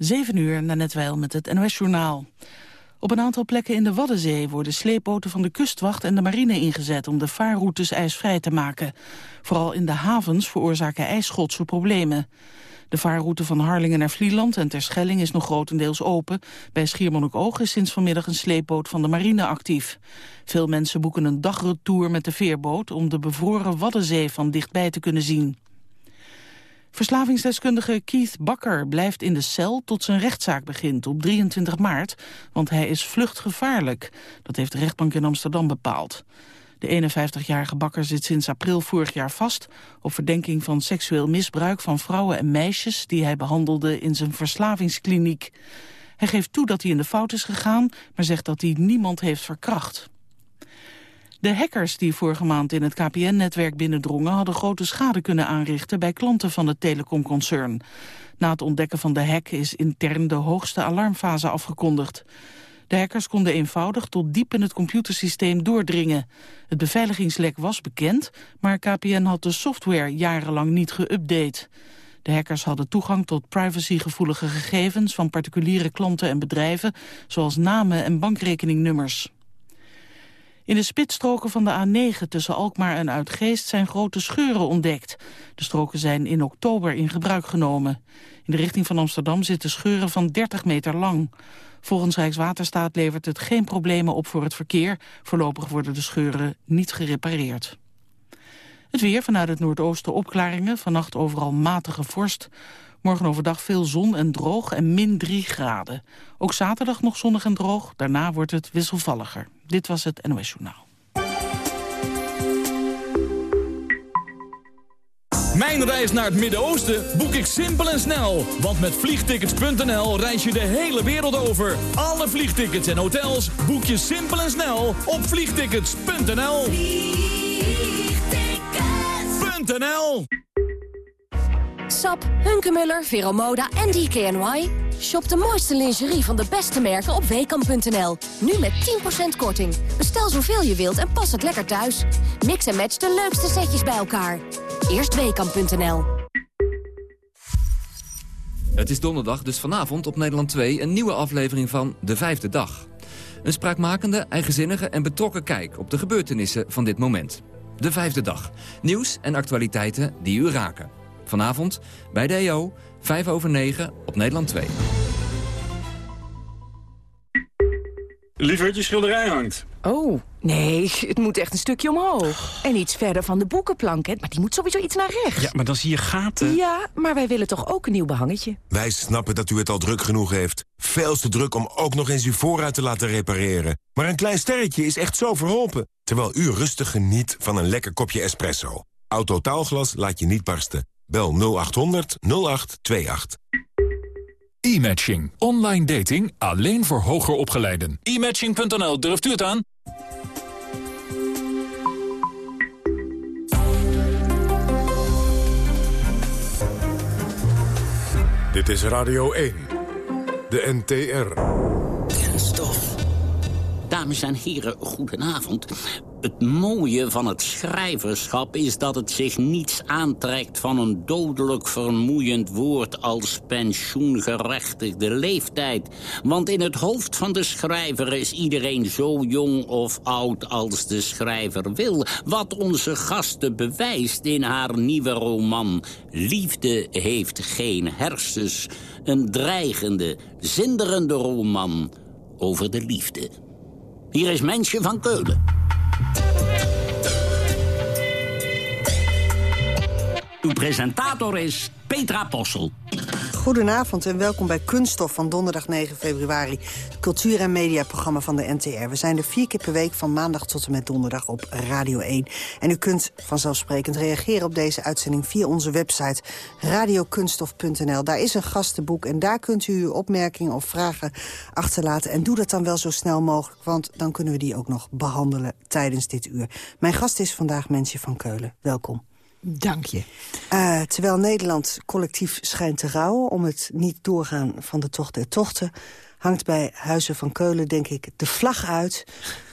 7 uur, na net wel met het NOS-journaal. Op een aantal plekken in de Waddenzee worden sleepboten van de kustwacht en de marine ingezet om de vaarroutes ijsvrij te maken. Vooral in de havens veroorzaken ijsschotse problemen. De vaarroute van Harlingen naar Vlieland en Terschelling is nog grotendeels open. Bij Schiermonnikoog is sinds vanmiddag een sleepboot van de marine actief. Veel mensen boeken een dagretour met de veerboot om de bevroren Waddenzee van dichtbij te kunnen zien. Verslavingsdeskundige Keith Bakker blijft in de cel tot zijn rechtszaak begint op 23 maart, want hij is vluchtgevaarlijk. Dat heeft de rechtbank in Amsterdam bepaald. De 51-jarige Bakker zit sinds april vorig jaar vast... op verdenking van seksueel misbruik van vrouwen en meisjes... die hij behandelde in zijn verslavingskliniek. Hij geeft toe dat hij in de fout is gegaan... maar zegt dat hij niemand heeft verkracht. De hackers die vorige maand in het KPN-netwerk binnendrongen... hadden grote schade kunnen aanrichten bij klanten van het telecomconcern. Na het ontdekken van de hack is intern de hoogste alarmfase afgekondigd. De hackers konden eenvoudig tot diep in het computersysteem doordringen. Het beveiligingslek was bekend, maar KPN had de software jarenlang niet geüpdate. De hackers hadden toegang tot privacygevoelige gegevens van particuliere klanten en bedrijven, zoals namen en bankrekeningnummers. In de spitsstroken van de A9 tussen Alkmaar en Uitgeest zijn grote scheuren ontdekt. De stroken zijn in oktober in gebruik genomen. In de richting van Amsterdam zitten scheuren van 30 meter lang. Volgens Rijkswaterstaat levert het geen problemen op voor het verkeer. Voorlopig worden de scheuren niet gerepareerd. Het weer vanuit het noordoosten opklaringen. Vannacht overal matige vorst. Morgen overdag veel zon en droog en min 3 graden. Ook zaterdag nog zonnig en droog. Daarna wordt het wisselvalliger. Dit was het NOS Journaal. Mijn reis naar het Midden-Oosten boek ik simpel en snel. Want met vliegtickets.nl reis je de hele wereld over. Alle vliegtickets en hotels boek je simpel en snel op vliegtickets.nl. Vliegtickets.nl Sap, Hunkemuller, Veromoda en DKNY. Shop de mooiste lingerie van de beste merken op weekamp.nl. Nu met 10% korting. Bestel zoveel je wilt en pas het lekker thuis. Mix en match de leukste setjes bij elkaar. Eerst weekamp.nl. Het is donderdag, dus vanavond op Nederland 2 een nieuwe aflevering van De Vijfde Dag. Een spraakmakende, eigenzinnige en betrokken kijk op de gebeurtenissen van dit moment. De Vijfde Dag. Nieuws en actualiteiten die u raken. Vanavond bij de EO, 5 over 9 op Nederland 2. Lieverd, je schilderij hangt. Oh, nee, het moet echt een stukje omhoog. En iets verder van de boekenplank, hè? maar die moet sowieso iets naar rechts. Ja, maar dan zie je gaten. Ja, maar wij willen toch ook een nieuw behangetje? Wij snappen dat u het al druk genoeg heeft. Veel te druk om ook nog eens uw voorruit te laten repareren. Maar een klein sterretje is echt zo verholpen. Terwijl u rustig geniet van een lekker kopje espresso. Autotaalglas laat je niet barsten. Bel 0800 0828. E-matching. Online dating alleen voor hoger opgeleiden. E-matching.nl, durft u het aan? Dit is Radio 1. De NTR. Kenstof. Dames en heren, goedenavond. Het mooie van het schrijverschap is dat het zich niets aantrekt... van een dodelijk vermoeiend woord als pensioengerechtigde leeftijd. Want in het hoofd van de schrijver is iedereen zo jong of oud als de schrijver wil. Wat onze gasten bewijst in haar nieuwe roman. Liefde heeft geen hersens. Een dreigende, zinderende roman over de liefde. Hier is Mensje van Keulen. Uw presentator is Petra Possel. Goedenavond en welkom bij Kunststof van donderdag 9 februari. Het cultuur- en mediaprogramma van de NTR. We zijn er vier keer per week van maandag tot en met donderdag op Radio 1. En u kunt vanzelfsprekend reageren op deze uitzending via onze website radiokunststof.nl. Daar is een gastenboek en daar kunt u uw opmerkingen of vragen achterlaten. En doe dat dan wel zo snel mogelijk, want dan kunnen we die ook nog behandelen tijdens dit uur. Mijn gast is vandaag Mensje van Keulen. Welkom. Dank je. Uh, terwijl Nederland collectief schijnt te rouwen... om het niet doorgaan van de tocht der tochten... hangt bij Huizen van Keulen, denk ik, de vlag uit...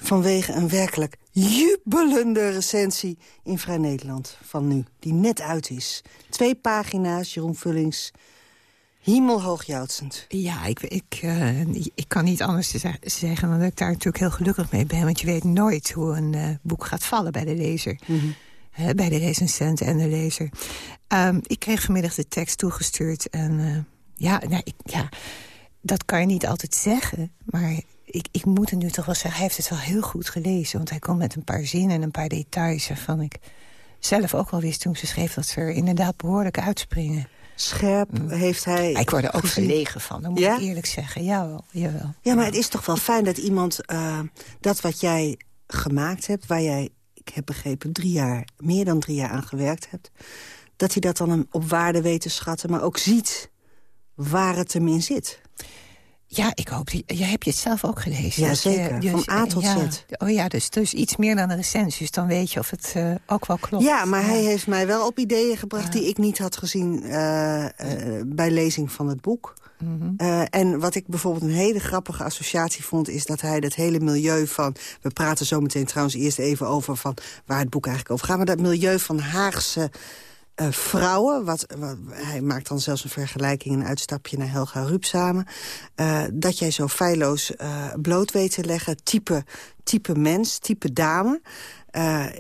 vanwege een werkelijk jubelende recensie in Vrij Nederland van nu. Die net uit is. Twee pagina's, Jeroen Vullings. Hemelhoog joutsend. Ja, ik, ik, uh, ik kan niet anders zeggen dan dat ik daar natuurlijk heel gelukkig mee ben. Want je weet nooit hoe een uh, boek gaat vallen bij de lezer. Mm -hmm. Bij de recensent en de lezer. Um, ik kreeg vanmiddag de tekst toegestuurd. En ja, nou, ik, ja, dat kan je niet altijd zeggen. Maar ik, ik moet het nu toch wel zeggen, hij heeft het wel heel goed gelezen. Want hij komt met een paar zinnen en een paar details... waarvan ik zelf ook wel wist toen ze schreef... dat ze er inderdaad behoorlijk uitspringen. Scherp mm. heeft hij... Ik word er ook gezien. verlegen van, dat moet ja? ik eerlijk zeggen. Jawel, jawel. Ja, maar het is toch wel fijn dat iemand uh, dat wat jij gemaakt hebt... waar jij, heb begrepen, drie jaar, meer dan drie jaar aan gewerkt hebt... dat hij dat dan op waarde weet te schatten, maar ook ziet waar het hem in zit. Ja, ik hoop. Jij hebt je het zelf ook gelezen. Ja, zeker. Je, Van A tot ja, Z. Oh ja, dus, dus iets meer dan een recensie. Dus dan weet je of het uh, ook wel klopt. Ja, maar ja. hij heeft mij wel op ideeën gebracht... die ik niet had gezien uh, uh, bij lezing van het boek. Mm -hmm. en wat ik bijvoorbeeld een hele grappige associatie vond... is dat hij dat hele milieu van... we praten zo meteen trouwens eerst even over... van waar het boek eigenlijk over gaat... maar dat milieu van Haagse... Uh, vrouwen, wat, wat, hij maakt dan zelfs een vergelijking... een uitstapje naar Helga Rup samen... Uh, dat jij zo feilloos uh, bloot weet te leggen, type, type mens, type dame...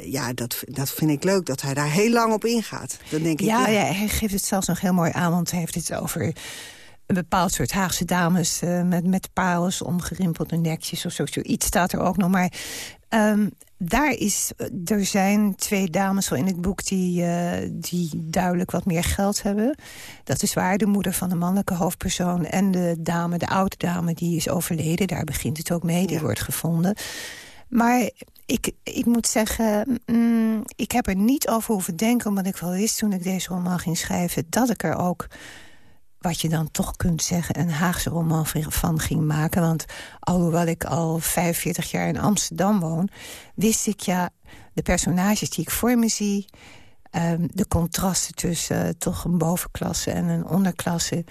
ja, dat, dat vind ik leuk, dat hij daar heel lang op ingaat. Dan denk ja, ik, ja, ja, hij geeft het zelfs nog heel mooi aan... want hij heeft het over een bepaald soort Haagse dames... met, met parels, omgerimpelde nekjes of zo. Iets staat er ook nog, maar... Um, daar is, er zijn twee dames in het boek die, uh, die duidelijk wat meer geld hebben. Dat is waar, de moeder van de mannelijke hoofdpersoon... en de dame, de oude dame, die is overleden. Daar begint het ook mee, die ja. wordt gevonden. Maar ik, ik moet zeggen, mm, ik heb er niet over hoeven denken... omdat ik wel wist toen ik deze roman ging schrijven... dat ik er ook wat je dan toch kunt zeggen, een Haagse roman van ging maken. Want alhoewel ik al 45 jaar in Amsterdam woon... wist ik ja, de personages die ik voor me zie... Um, de contrasten tussen uh, toch een bovenklasse en een onderklasse...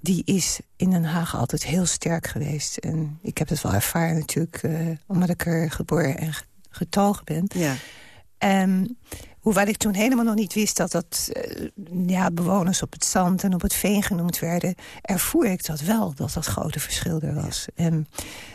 die is in Den Haag altijd heel sterk geweest. En ik heb het wel ervaren natuurlijk, uh, omdat ik er geboren en getogen ben. Ja. Um, Hoewel ik toen helemaal nog niet wist dat dat uh, ja, bewoners op het zand en op het veen genoemd werden... ervoer ik dat wel, dat dat grote verschil er was. Ja. En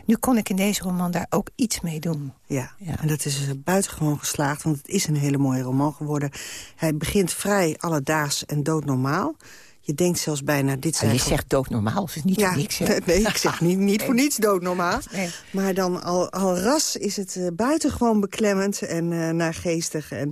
nu kon ik in deze roman daar ook iets mee doen. Ja, ja. en dat is uh, buitengewoon geslaagd, want het is een hele mooie roman geworden. Hij begint vrij alledaags en doodnormaal. Je denkt zelfs bijna, dit zijn... Ah, je zegt doodnormaal, of is niet ja, voor niks, hè? Nee, ik zeg niet, niet voor niets doodnormaal. Nee. Maar dan al, al ras is het uh, buitengewoon beklemmend en uh, naargeestig... En,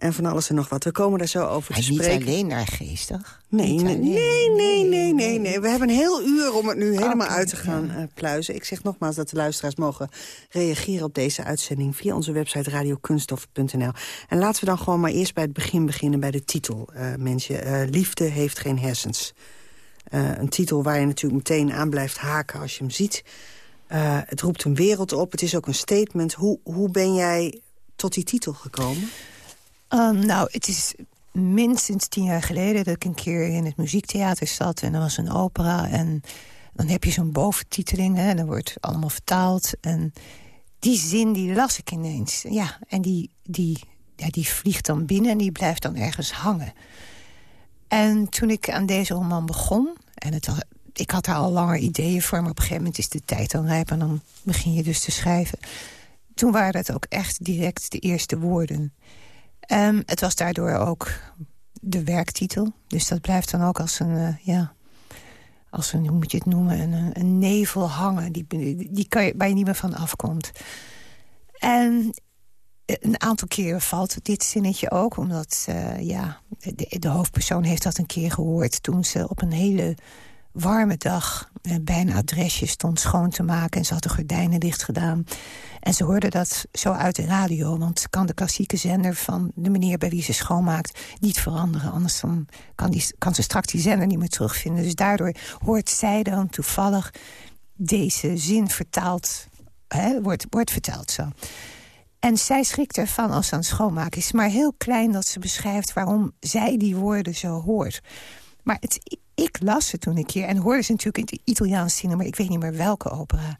en van alles en nog wat. We komen daar zo over Hij te spreken. niet alleen naargeestig? Nee, nee, nee, nee, nee, nee, nee. We hebben een heel uur om het nu helemaal uit te gaan uh, pluizen. Ik zeg nogmaals dat de luisteraars mogen reageren op deze uitzending... via onze website radiokunstof.nl. En laten we dan gewoon maar eerst bij het begin beginnen bij de titel, uh, mensen. Uh, Liefde heeft geen hersens. Een titel waar je natuurlijk meteen aan blijft haken als je hem ziet. Uh, het roept een wereld op, het is ook een statement. Hoe, hoe ben jij tot die titel gekomen? Um, nou, het is minstens tien jaar geleden dat ik een keer in het muziektheater zat. En er was een opera en dan heb je zo'n boventiteling. Hè, en dan wordt allemaal vertaald. En die zin, die las ik ineens. Ja, en die, die, ja, die vliegt dan binnen en die blijft dan ergens hangen. En toen ik aan deze roman begon... en het ik had daar al langer ideeën voor... maar op een gegeven moment is de tijd dan rijp... en dan begin je dus te schrijven. Toen waren dat ook echt direct de eerste woorden... Um, het was daardoor ook de werktitel. Dus dat blijft dan ook als een, uh, ja, als een, hoe moet je het noemen, een, een nevel hangen. Die, die kan je, waar je niet meer van afkomt. En een aantal keren valt dit zinnetje ook. Omdat, uh, ja, de, de hoofdpersoon heeft dat een keer gehoord... toen ze op een hele warme dag eh, bij een adresje stond schoon te maken... en ze had de gordijnen dicht gedaan. En ze hoorde dat zo uit de radio... want kan de klassieke zender van de meneer bij wie ze schoonmaakt... niet veranderen, anders dan kan, die, kan ze straks die zender niet meer terugvinden. Dus daardoor hoort zij dan toevallig deze zin vertaald... Hè, wordt, wordt vertaald zo. En zij schrikt ervan als ze aan het schoonmaken is. Maar heel klein dat ze beschrijft waarom zij die woorden zo hoort. Maar het, ik las ze toen een keer en hoorde ze natuurlijk in het Italiaans zingen... maar ik weet niet meer welke opera.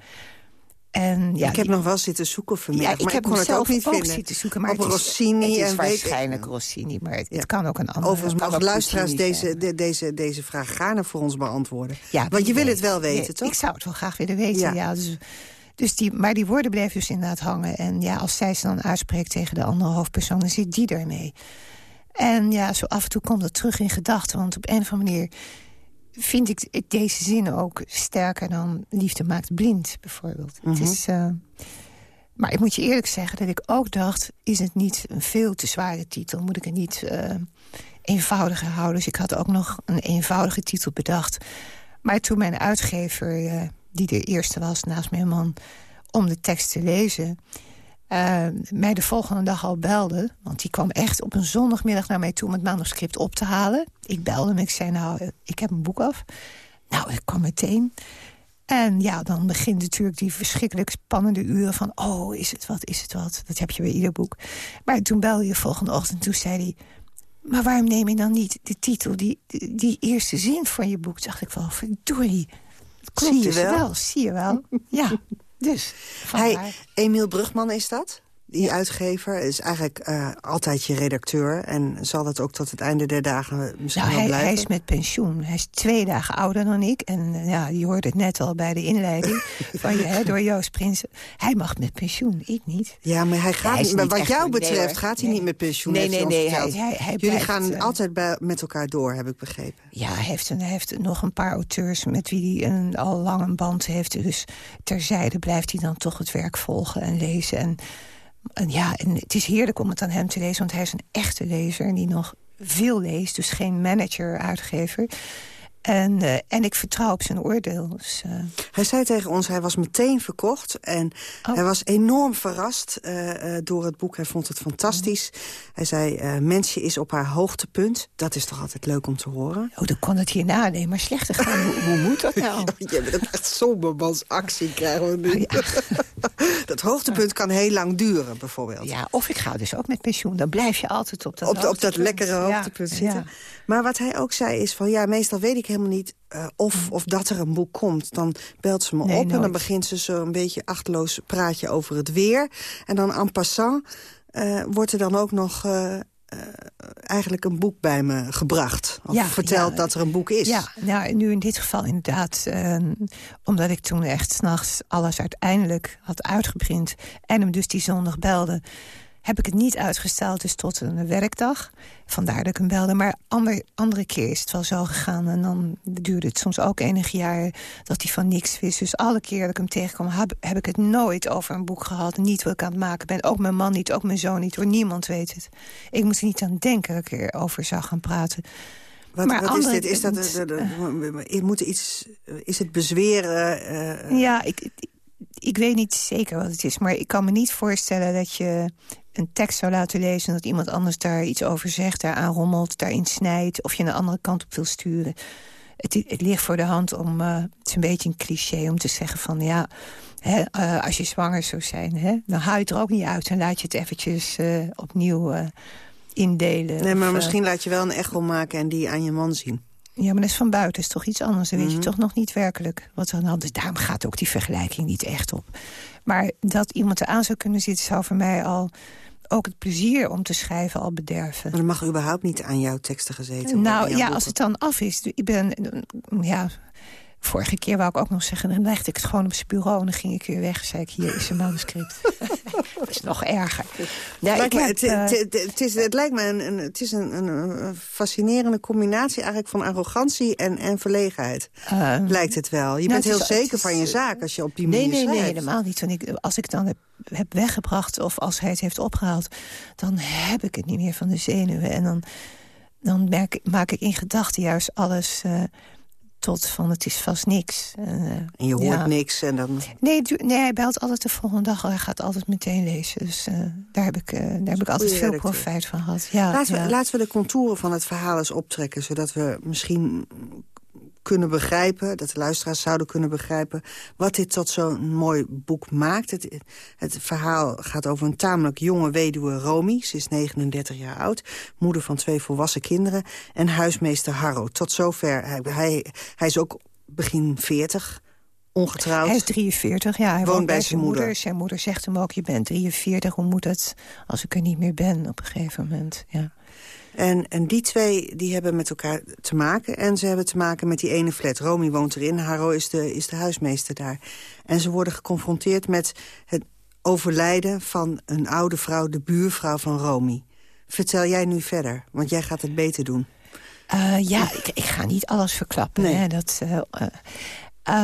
En, ja, ik heb die- nog wel zitten zoeken vanmiddag, Ja, ik maar heb ik kon het ook niet ook vinden. zitten zoeken. Maar Op het is, Rossini het is en ik- waarschijnlijk Rossini, maar het, het kan ook een andere. Overigens het mogen ook luisteraars deze, de- deze, deze vraag gaarne voor ons beantwoorden. Ja, Want je wil het wel weten, Nee, toch? Ik zou het wel graag willen weten, Ja. dus, dus die, maar die woorden bleven dus inderdaad hangen. En ja, als zij ze dan uitspreekt tegen de andere hoofdpersoon... dan zit die ermee. En ja, zo af en toe komt dat terug in gedachten. Want op een of andere manier vind ik deze zin ook sterker dan... liefde maakt blind, bijvoorbeeld. Mhm. Het is... eh, maar ik moet je eerlijk zeggen dat ik ook dacht... is het niet een veel te zware titel? Moet ik het niet eh, eenvoudiger houden? Dus ik had ook nog een eenvoudige titel bedacht. Maar toen mijn uitgever, eh, die de eerste was naast mijn man... om de tekst te lezen, eh, mij de volgende dag al belde... want die kwam echt op een zondagmiddag naar mij toe... om het manuscript op te halen. Ik belde hem, ik zei, nou, ik heb een boek af. Nou, ik kwam meteen... En ja, dan begint natuurlijk die verschrikkelijk spannende uren van... oh, is het wat, is het wat? Dat heb je bij ieder boek. Maar toen belde je volgende ochtend, toen zei hij... maar waarom neem je dan niet de titel, die, die, die eerste zin van je boek? Toen dacht ik wel, verdorie, klopt Zie je wel? wel, zie je wel. Ja, dus. Hij, Emiel Brugman is dat? Die uitgever is eigenlijk eh, altijd je redacteur... en zal dat ook tot het einde der dagen misschien Nou, wel hij, blijven. hij is met pensioen. Hij is twee dagen ouder dan ik. En eh, ja, je hoorde het net al bij de inleiding van je, hè, door Joost Prinsen. Hij mag met pensioen, ik niet. Ja, maar hij gaat Hij is niet, maar wat jou betreft gaat hij Nee. niet met pensioen. Nee, nee, nee, hij- hij- Jullie blijft, gaan eh, altijd bij, met elkaar door, heb ik begrepen. Ja, hij heeft, een, heeft nog een paar auteurs met wie hij een, al lang een band heeft. Dus terzijde blijft hij dan toch het werk volgen en lezen. En, en ja, en het is heerlijk om het aan hem te lezen, want hij is een echte lezer die nog veel leest. Dus geen manager, uitgever. En, eh, en ik vertrouw op zijn oordeel. Dus, eh, Hij zei tegen ons, hij was meteen verkocht. En Oh. hij was enorm verrast eh, door het boek. Hij vond het fantastisch. Hij zei, Mensje is op haar hoogtepunt. Dat is toch altijd leuk om te horen? oh, dan kon het hierna alleen maar slechter gaan. hoe, hoe moet dat nou? Je bent echt sombermans actie krijgen we nu. dat hoogtepunt kan heel lang duren, bijvoorbeeld. Ja, of ik ga dus ook met pensioen. Dan blijf je altijd op dat op, op dat lekkere Ja, hoogtepunt ja. zitten. Maar wat hij ook zei is van... ja, meestal weet ik helemaal niet eh, of, of dat er een boek komt. Dan belt ze me Nee, op en dan begint ze zo'n beetje achterloos praatje over het weer. En dan en passant eh, wordt er dan ook nog... eh, eigenlijk een boek bij me gebracht. Of Ja, verteld ja. dat er een boek is. Ja, nou, nu in dit geval inderdaad. eh, omdat ik toen echt s'nachts alles uiteindelijk had uitgeprint... en hem dus die zondag belde... heb ik het niet uitgesteld dus tot een werkdag. Vandaar dat ik hem belde. Maar ander, andere keer is het wel zo gegaan. En dan duurde het soms ook enige jaren dat hij van niks wist. Dus alle keer dat ik hem tegenkwam... heb, heb ik het nooit over een boek gehad. Niet wat ik aan het maken ben. Ook mijn man niet, ook mijn zoon niet. Hoor. Niemand weet het. Ik moest er niet aan denken dat ik erover zou gaan praten. Wat, Maar wat is dit? Is, dat, de- moet er iets, is het bezweren? eh, Ja, ik, ik, ik weet niet zeker wat het is. Maar ik kan me niet voorstellen dat je een tekst zou laten lezen... en dat iemand anders daar iets over zegt, daar aanrommelt, daarin snijdt... of je een andere kant op wil sturen. Het, het ligt voor de hand om... eh, het is een beetje een cliché om te zeggen van... ja, hè, eh, als je zwanger zou zijn, hè, dan haal je het er ook niet uit... en laat je het eventjes eh, opnieuw indelen. nee, maar misschien laat je wel een echo maken en die aan je man zien. Ja, maar dat is van buiten, is toch iets anders. Dan weet je Mhm. toch nog niet werkelijk wat er aan de hand is. Daarom gaat ook die vergelijking niet echt op. Maar dat iemand eraan zou kunnen zitten... zou voor mij al ook het plezier om te schrijven al bederven. Maar er mag überhaupt niet aan jouw teksten gezeten worden. Nou aan jouw ja, boeken. als het dan af is. Ik ben, ja, vorige keer wou ik ook nog zeggen... dan legde ik het gewoon op zijn bureau en dan ging ik weer weg. zei ik, hier is een manuscript. dat is nog erger. Ja, Lijkt ik me- heb, het, eh, het, het, het is, het lijkt me een, een, het is een, fascinerende combinatie eigenlijk van arrogantie en, en verlegenheid. eh, lijkt het wel. Je nou, bent heel is- zeker is, van je zaak als je op die Nee, manier nee, nee, schrijft. helemaal niet. Toen ik, als ik het dan heb, heb weggebracht of als hij het heeft opgehaald... dan heb ik het niet meer van de zenuwen. En dan, dan merk, maak ik in gedachten juist alles eh, tot van het is vast niks. En, eh, En je hoort ja. niks en dan... Nee, nee, hij belt altijd de volgende dag. Hij gaat altijd meteen lezen. Dus eh, daar, heb ik, eh, daar heb ik altijd veel redacteur. profijt van gehad. Ja, laten, ja. we, laten we de contouren van het verhaal eens optrekken... zodat we misschien kunnen begrijpen, dat de luisteraars zouden kunnen begrijpen... wat dit tot zo'n mooi boek maakt. Het, het verhaal gaat over een tamelijk jonge weduwe Romy. Ze is 39 jaar oud, moeder van twee volwassen kinderen... en huismeester Harro. Tot zover, hij, hij, hij is ook begin 40 ongetrouwd. Hij is 43, ja. Hij woont bij zijn moeder. Zijn moeder zegt hem ook, je bent 43, hoe moet het als ik er niet meer ben op een gegeven moment, ja. En, en die twee die hebben met elkaar te maken. En ze hebben te maken met die ene flat. Romy woont erin, Haro is de, is de huismeester daar. En ze worden geconfronteerd met het overlijden van een oude vrouw... de buurvrouw van Romy. Vertel jij nu verder, want jij gaat het beter doen. Uh, ja, ik, ik, ga niet alles verklappen. Nee. Hè, dat, uh,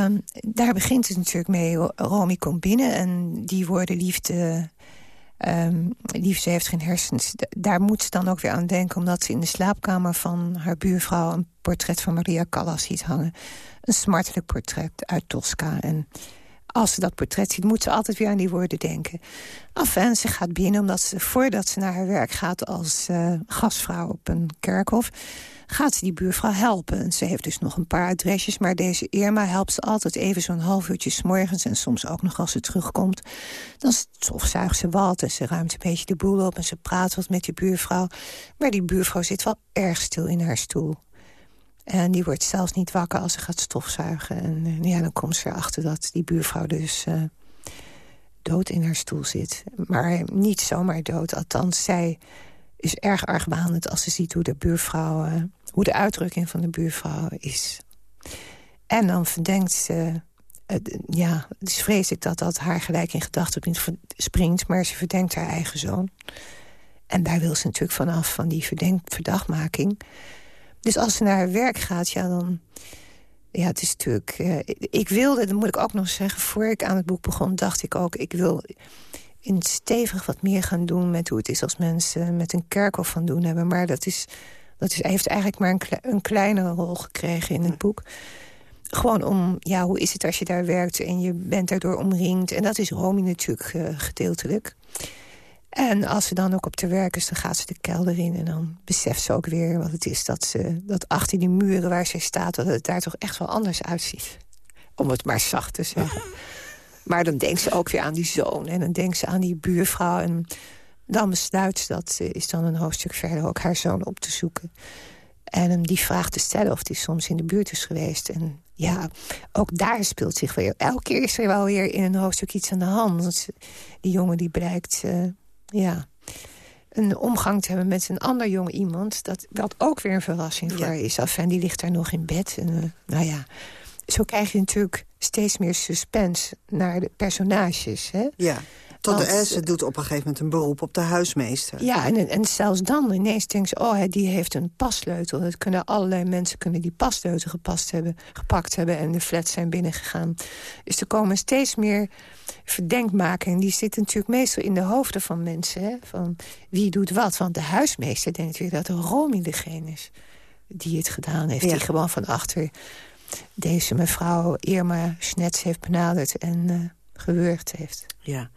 um, daar begint het natuurlijk mee. Romy komt binnen en die worden liefde Um, liefde heeft geen hersens. Daar moet ze dan ook weer aan denken... omdat ze in de slaapkamer van haar buurvrouw... een portret van Maria Callas ziet hangen. Een smartelijk portret uit Tosca. En als ze dat portret ziet, moet ze altijd weer aan die woorden denken. Af en ze gaat binnen omdat ze, voordat ze naar haar werk gaat... als uh, gastvrouw op een kerkhof gaat ze die buurvrouw helpen. Ze heeft dus nog een paar adresjes, maar deze Irma helpt ze altijd even zo'n half uurtje s morgens... en soms ook nog als ze terugkomt. Dan stofzuigt ze wat en ze ruimt een beetje de boel op... en ze praat wat met die buurvrouw. Maar die buurvrouw zit wel erg stil in haar stoel. En die wordt zelfs niet wakker als ze gaat stofzuigen. En eh, ja, dan komt ze erachter dat die buurvrouw dus... Uh, dood in haar stoel zit. Maar niet zomaar dood, althans zij is erg argwanend als ze ziet hoe de buurvrouw... Hoe de uitdrukking van de buurvrouw is. En dan verdenkt ze... Uh, ja, dus vrees ik dat dat haar gelijk in gedachten niet springt... maar ze verdenkt haar eigen zoon. En daar wil ze natuurlijk vanaf, van die verdachtmaking. Dus als ze naar haar werk gaat, ja, dan... Ja, het is natuurlijk... Uh, ik wilde, dat moet ik ook nog zeggen... voor ik aan het boek begon, dacht ik ook... ik wil in stevig wat meer gaan doen met hoe het is als mensen met een kerkhof van doen hebben. Maar dat, is, dat is, heeft eigenlijk maar een, een kleine rol gekregen in het boek. Gewoon om, ja, hoe is het als je daar werkt en je bent daardoor omringd. En dat is Romy natuurlijk uh, gedeeltelijk. En als ze dan ook op te werk is, dan gaat ze de kelder in... en dan beseft ze ook weer wat het is dat, ze, dat achter die muren waar ze staat... dat het daar toch echt wel anders uitziet. Om het maar zacht te zeggen. Maar dan denkt ze ook weer aan die zoon. En dan denkt ze aan die buurvrouw. En dan besluit ze dat ze is dan een hoofdstuk verder ook haar zoon op te zoeken. En hem die vraag te stellen of hij soms in de buurt is geweest. En ja, ook daar speelt zich weer... Elke keer is er wel weer in een hoofdstuk iets aan de hand. Want die jongen die blijkt, uh, ja, een omgang te hebben met een ander jong iemand... dat, wat ook weer een verrassing voor haar is. Af en die ligt daar nog in bed. En, uh, nou ja, zo krijg je natuurlijk steeds meer suspense naar de personages. Hè? Ja, tot de ze doet op een gegeven moment een beroep op de huismeester. Ja, en, en zelfs dan ineens denkt ze... oh, die heeft een passleutel. Dat kunnen allerlei mensen kunnen die passleutel gepast hebben, gepakt hebben... en de flats zijn binnengegaan. Dus er komen steeds meer verdenkmakingen. Die zitten natuurlijk meestal in de hoofden van mensen. Hè? Van wie doet wat. Want de huismeester denkt weer dat Romy degene is die het gedaan heeft. Die gewoon van achter deze mevrouw Irma Schnetz heeft benaderd en uh, gewurgd heeft. Ja.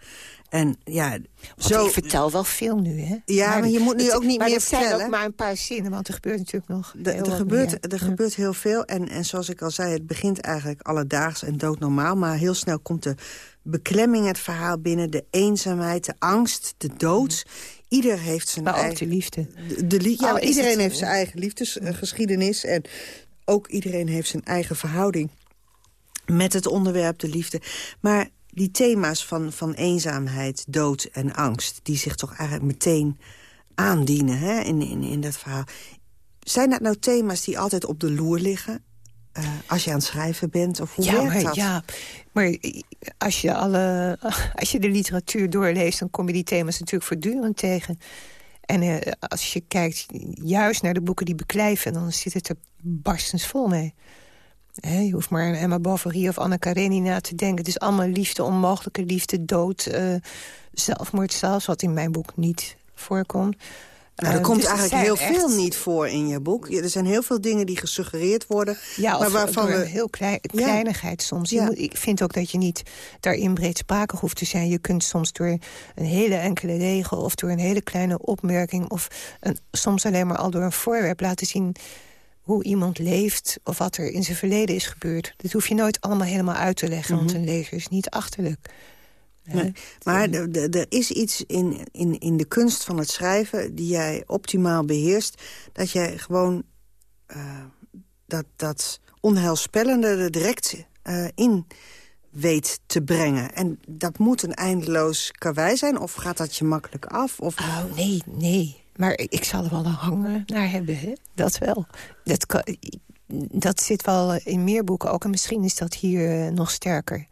En ja, zo... ik vertel wel veel nu, hè? Ja, maar, je moet nu ook niet meer vertellen. Maar zijn ook maar een paar zinnen, want er gebeurt natuurlijk nog Er gebeurt, er gebeurt heel veel. En, en zoals ik al zei, het begint eigenlijk alledaags en doodnormaal. Maar heel snel komt de beklemming het verhaal binnen. De eenzaamheid, de angst, de dood. Ieder heeft zijn maar eigen... ook de liefde. De, ja, iedereen heeft zijn eigen liefdesgeschiedenis. En ook iedereen heeft zijn eigen verhouding met het onderwerp de liefde. Maar die thema's van, van eenzaamheid, dood en angst... die zich toch eigenlijk meteen aandienen hè, in, in, in dat verhaal. Zijn dat nou thema's die altijd op de loer liggen? Uh, als je aan het schrijven bent? Of hoe ja, werkt maar, Ja, maar als je, alle, als je de literatuur doorleest... dan kom je die thema's natuurlijk voortdurend tegen. En uh, als je kijkt juist naar de boeken die beklijven... dan zit het er barstens vol mee. Je hoeft maar aan Emma Bovary of Anna Karenina te denken. Het is allemaal liefde, onmogelijke liefde, dood, uh, zelfmoord zelfs... wat in mijn boek niet voorkomt. Nou, er uh, komt dus eigenlijk heel veel niet voor in je boek. er zijn heel veel dingen die gesuggereerd worden. Ja, maar waarvan we... heel klein, kleinigheid soms. Je moet, ik vind ook dat je niet daarin breedsprakig hoeft te zijn. Je kunt soms door een hele enkele regel... of door een hele kleine opmerking... of een, soms alleen maar al door een voorwerp laten zien hoe iemand leeft of wat er in zijn verleden is gebeurd. Dat hoef je nooit allemaal helemaal uit te leggen, want mhm. een lezer is niet achterlijk. Nee, maar er is iets in, in, in de kunst van het schrijven... die jij optimaal beheerst. Dat jij gewoon uh, dat, dat onheilspellende er direct uh, in weet te brengen. En dat moet een eindeloos karwei zijn? Of gaat dat je makkelijk af? Of... Oh, nee, nee. Maar ik zal er wel een hangen naar hebben, hè? Dat wel. Dat, kan, dat zit wel in meer boeken ook. En misschien is dat hier uh, nog sterker.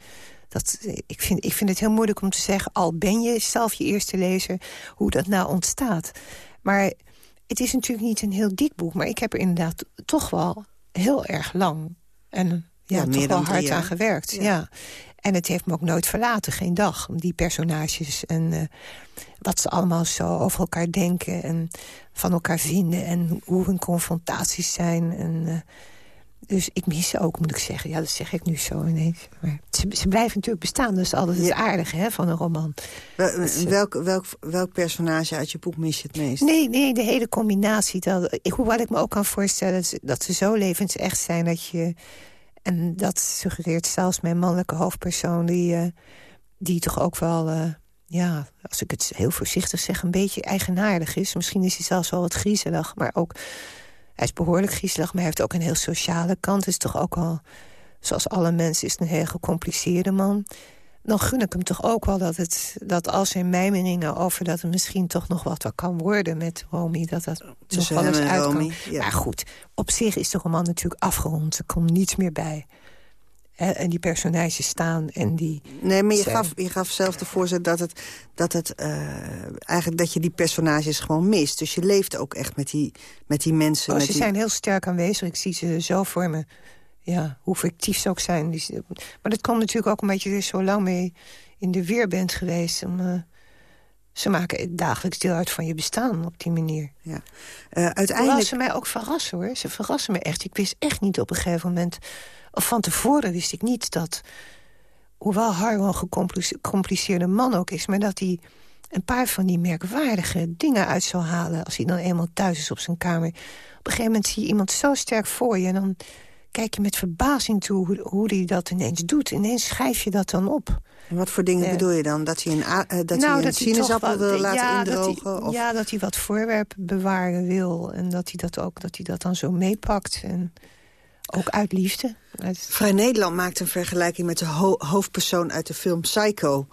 Dat, ik, vind, ik vind het heel moeilijk om te zeggen... al ben je zelf je eerste lezer, hoe dat nou ontstaat. Maar het is natuurlijk niet een heel dik boek... maar ik heb er inderdaad toch wel heel erg lang... en ja, ja toch wel hard aan gewerkt. Ja. En het heeft me ook nooit verlaten, geen dag. Die personages en uh, wat ze allemaal zo over elkaar denken... en van elkaar vinden en hoe hun confrontaties zijn... En, uh, dus ik mis ze ook, moet ik zeggen. Ja, dat zeg ik nu zo ineens. Maar ze, ze blijven natuurlijk bestaan. Dat is altijd het aardige hè, van een roman. Wel, welk, welk, welk personage uit je boek mis je het meest? Nee, nee de hele combinatie. Dat, ik, hoewel ik me ook kan voorstellen dat ze, dat ze zo levensecht zijn... dat je... En dat suggereert zelfs mijn mannelijke hoofdpersoon... die, uh, die toch ook wel... Uh, ja, als ik het heel voorzichtig zeg, een beetje eigenaardig is. Misschien is hij zelfs wel wat griezelig, maar ook hij is behoorlijk griezelig, maar hij heeft ook een heel sociale kant. Is toch ook al, zoals alle mensen, is een heel gecompliceerde man. Dan gun ik hem toch ook wel dat, het, dat als er mijmeringen over... dat er misschien toch nog wat kan worden met Romy... dat dat toch wel eens uit kan. Maar goed, op zich is de roman natuurlijk afgerond. Er komt niets meer bij en die personages staan en die... Nee, maar je gaf, je gaf zelf de voorzet dat, het, dat, het, uh, eigenlijk dat je die personages gewoon mist. Dus je leeft ook echt met die, met die mensen. Oh, met ze die... zijn heel sterk aanwezig. Ik zie ze zo voor me. Ja, hoe fictief ze ook zijn. Maar dat komt natuurlijk ook omdat je er zo lang mee in de weer bent geweest. Om, uh, ze maken dagelijks deel uit van je bestaan op die manier. Ja. Uh, uiteindelijk... Ze mij ook verrassen, hoor. Ze verrassen me echt. Ik wist echt niet op een gegeven moment of van tevoren wist ik niet dat... hoewel Harro een gecompliceerde man ook is... maar dat hij een paar van die merkwaardige dingen uit zou halen... als hij dan eenmaal thuis is op zijn kamer. Op een gegeven moment zie je iemand zo sterk voor je... en dan kijk je met verbazing toe hoe, hoe hij dat ineens doet. Ineens schrijf je dat dan op. En wat voor dingen bedoel je dan? Dat hij een, uh, dat nou, hij een sinaasappel wil laten ja, indrogen? Dat hij, of? Ja, dat hij wat voorwerpen bewaren wil. En dat hij dat, ook, dat, hij dat dan zo meepakt. En ook uit liefde. Vrij Nederland maakt een vergelijking met de hoofdpersoon uit de film Psycho.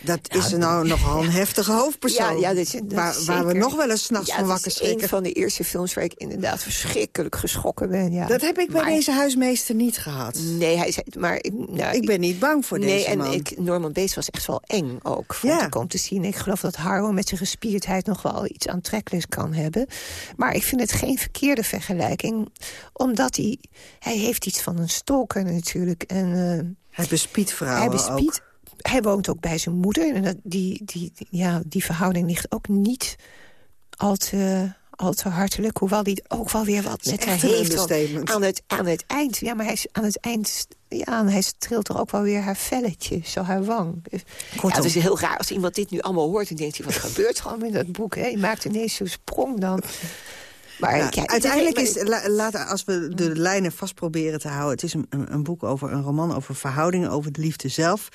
Dat is nou nogal een heftige hoofdpersoon. Ja, ja, dat is, waar, waar, we nog wel eens s'nachts ja, van wakker schrikken. een van de eerste films waar ik inderdaad verschrikkelijk geschrokken ben. Ja. Dat heb ik bij deze huismeester niet gehad. Nee, hij zei, maar... Nou, ik ben niet bang voor nee, deze man. Nee, en Norman Bates was echt wel eng ook, vond ja. ik om te zien. Ik geloof dat Harrow met zijn gespierdheid nog wel iets aantrekkelijks kan hebben. Maar ik vind het geen verkeerde vergelijking. Omdat hij... Hij heeft iets van een stalker natuurlijk. En, uh, hij bespiedt vrouwen Hij bespiedt hij woont ook bij zijn moeder. En dat, die, die, ja, die verhouding ligt ook niet al te, al te hartelijk. Hoewel die ook wel weer wat met haar heeft. Aan het, aan het eind, ja, maar hij is aan het eind... Ja, hij streelt er ook wel weer haar velletje, zo haar wang. Ja, het is heel raar als iemand dit nu allemaal hoort... en denkt hij, wat gebeurt er allemaal in dat boek? Hè? Je maakt ineens zo'n sprong dan... Maar ja, uiteindelijk is, laten, als we de lijnen vast proberen te houden... het is een, een, boek over een roman over verhoudingen, over de liefde zelf...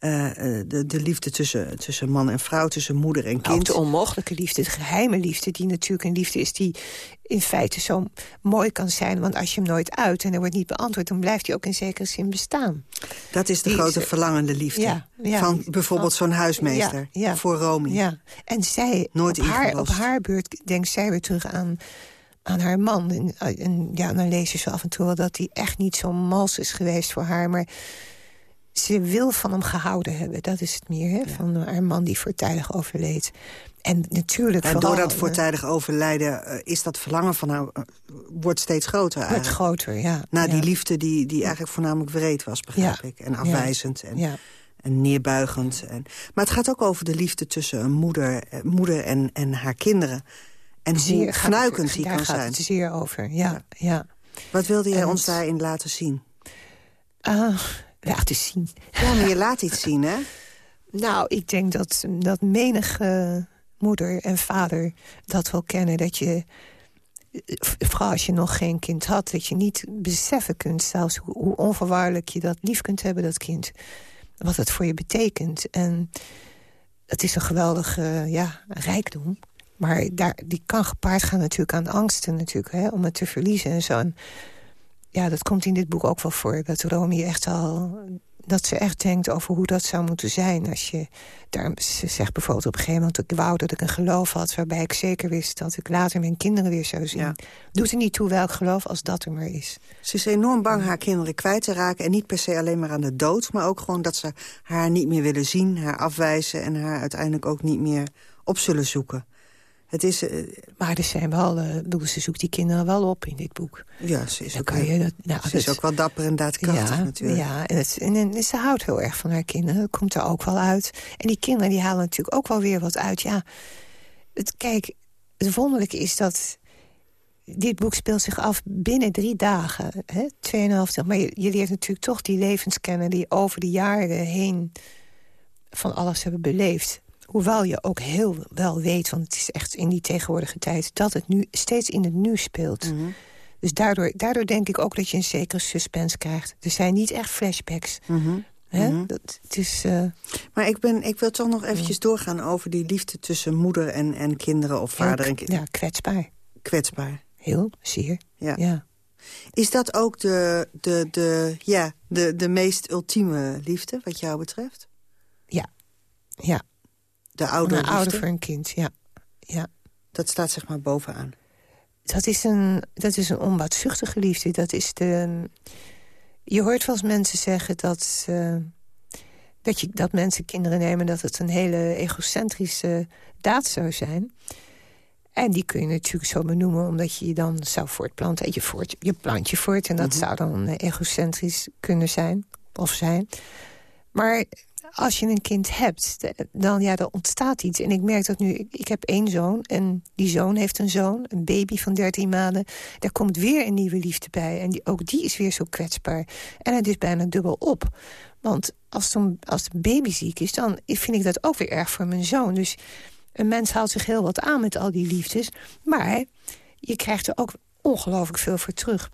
Uh, de, de liefde tussen, tussen man en vrouw, tussen moeder en kind. Ook de onmogelijke liefde, de geheime liefde... die natuurlijk een liefde is die in feite zo mooi kan zijn. Want als je hem nooit uit en er wordt niet beantwoord... dan blijft hij ook in zekere zin bestaan. Dat is de die grote is, verlangende liefde. Ja, ja, van bijvoorbeeld zo'n huismeester ja, voor Romy. Ja. En zij, Nooit op, haar, op haar beurt denkt zij weer terug aan aan haar man. En, en, ja, dan lees je zo af en toe wel dat hij echt niet zo mals is geweest voor haar. Maar ze wil van hem gehouden hebben. Dat is het meer, hè? van haar man die voortijdig overleed. En natuurlijk en door dat voortijdig overlijden uh, is dat verlangen van haar... Uh, wordt steeds groter Wordt groter, ja. Na ja. die liefde die, die eigenlijk voornamelijk wreed was, begrijp ik. En afwijzend en, en neerbuigend. En, maar het gaat ook over de liefde tussen een moeder, uh, moeder en, en haar kinderen. En zeer, hoe fnuikend die kan zijn. Daar gaat het zeer over, ja. ja. Wat wilde jij en ons daarin laten zien? Uh, laten zien. Ja, maar je laat iets zien, hè? Nou, ik denk dat, dat menige moeder en vader dat wel kennen. Dat je, vooral als je nog geen kind had... dat je niet beseffen kunt zelfs hoe, hoe onvoorwaardelijk je dat lief kunt hebben, dat kind. Wat het voor je betekent. En het is een geweldige ja, rijkdom. Maar daar, die kan gepaard gaan natuurlijk aan angsten natuurlijk, hè, om het te verliezen en zo. En ja, dat komt in dit boek ook wel voor. Dat Romy echt al dat ze echt denkt over hoe dat zou moeten zijn. Als je, daar, ze zegt bijvoorbeeld op een gegeven moment... ik wou dat ik een geloof had waarbij ik zeker wist... dat ik later mijn kinderen weer zou zien. Doet er niet toe welk geloof als dat er maar is. Ze is enorm bang haar kinderen kwijt te raken. En niet per se alleen maar aan de dood... maar ook gewoon dat ze haar niet meer willen zien, haar afwijzen... en haar uiteindelijk ook niet meer op zullen zoeken. Het is, uh, maar er zijn wel, uh, ze zoekt die kinderen wel op in dit boek. Ja, ze is, ook, je dat, nou, ze is ook wel dapper en daadkrachtig ja, natuurlijk. Ja, en, het, en, ze houdt heel erg van haar kinderen. Dat komt er ook wel uit. En die kinderen die halen natuurlijk ook wel weer wat uit. Ja, het, kijk, het wonderlijke is dat... Dit boek speelt zich af binnen drie dagen. Hè? Tweeënhalf Maar je, je leert natuurlijk toch die levens kennen... die over de jaren heen van alles hebben beleefd. Hoewel je ook heel wel weet, want het is echt in die tegenwoordige tijd... dat het nu steeds in het nu speelt. Mhm. Dus daardoor, daardoor denk ik ook dat je een zekere suspense krijgt. Er zijn niet echt flashbacks. Mhm. Hè? Mhm. Dat, het is, uh... Maar ik, ben, ik wil toch nog eventjes doorgaan over die liefde tussen moeder en, en kinderen of vader en kinderen. Ja, kwetsbaar. Kwetsbaar. Heel, zeer. Ja. ja. Is dat ook de, de, de, ja, de, de meest ultieme liefde, wat jou betreft? Ja, ja. De oude Een ouder voor een kind, ja. ja. Dat staat zeg maar bovenaan. Dat is een, dat is een onbaatzuchtige liefde. Dat is de... Je hoort wel eens mensen zeggen dat, uh, dat, je, dat mensen kinderen nemen... dat het een hele egocentrische daad zou zijn. En die kun je natuurlijk zo benoemen... omdat je je dan zou voortplanten. En je, voort, je plant je voort en dat Mhm. zou dan egocentrisch kunnen zijn. Of zijn. Maar als je een kind hebt, dan, ja, dan ontstaat iets. En ik merk dat nu, ik, heb één zoon en die zoon heeft een zoon, een baby van 13 maanden. Daar komt weer een nieuwe liefde bij en die, ook die is weer zo kwetsbaar. En het is bijna dubbel op. Want als, dan, als de baby ziek is, dan vind ik dat ook weer erg voor mijn zoon. Dus een mens haalt zich heel wat aan met al die liefdes. Maar je krijgt er ook ongelooflijk veel voor terug.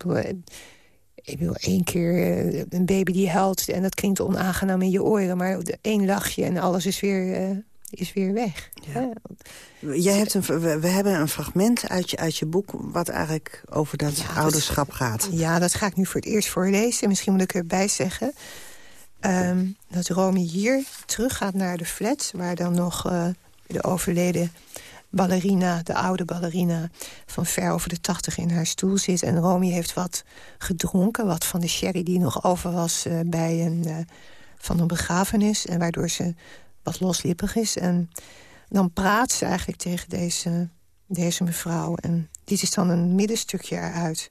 Ik bedoel, één keer uh, een baby die huilt en dat klinkt onaangenaam in je oren... maar één lachje en alles is weer, uh, is weer weg. Ja. Jij hebt een, we, hebben een fragment uit je, uit je boek... wat eigenlijk over dat ja, ouderschap dat, gaat. Ja, dat ga ik nu voor het eerst voorlezen. Misschien moet ik erbij zeggen... Um, dat Romy hier terug gaat naar de flat... waar dan nog uh, de overleden ballerina, de oude ballerina... van ver over de tachtig in haar stoel zit. En Romy heeft wat gedronken, wat van de sherry die nog over was... Uh, bij een, uh, van een begrafenis, en waardoor ze wat loslippig is. En dan praat ze eigenlijk tegen deze, deze mevrouw. En dit is dan een middenstukje eruit.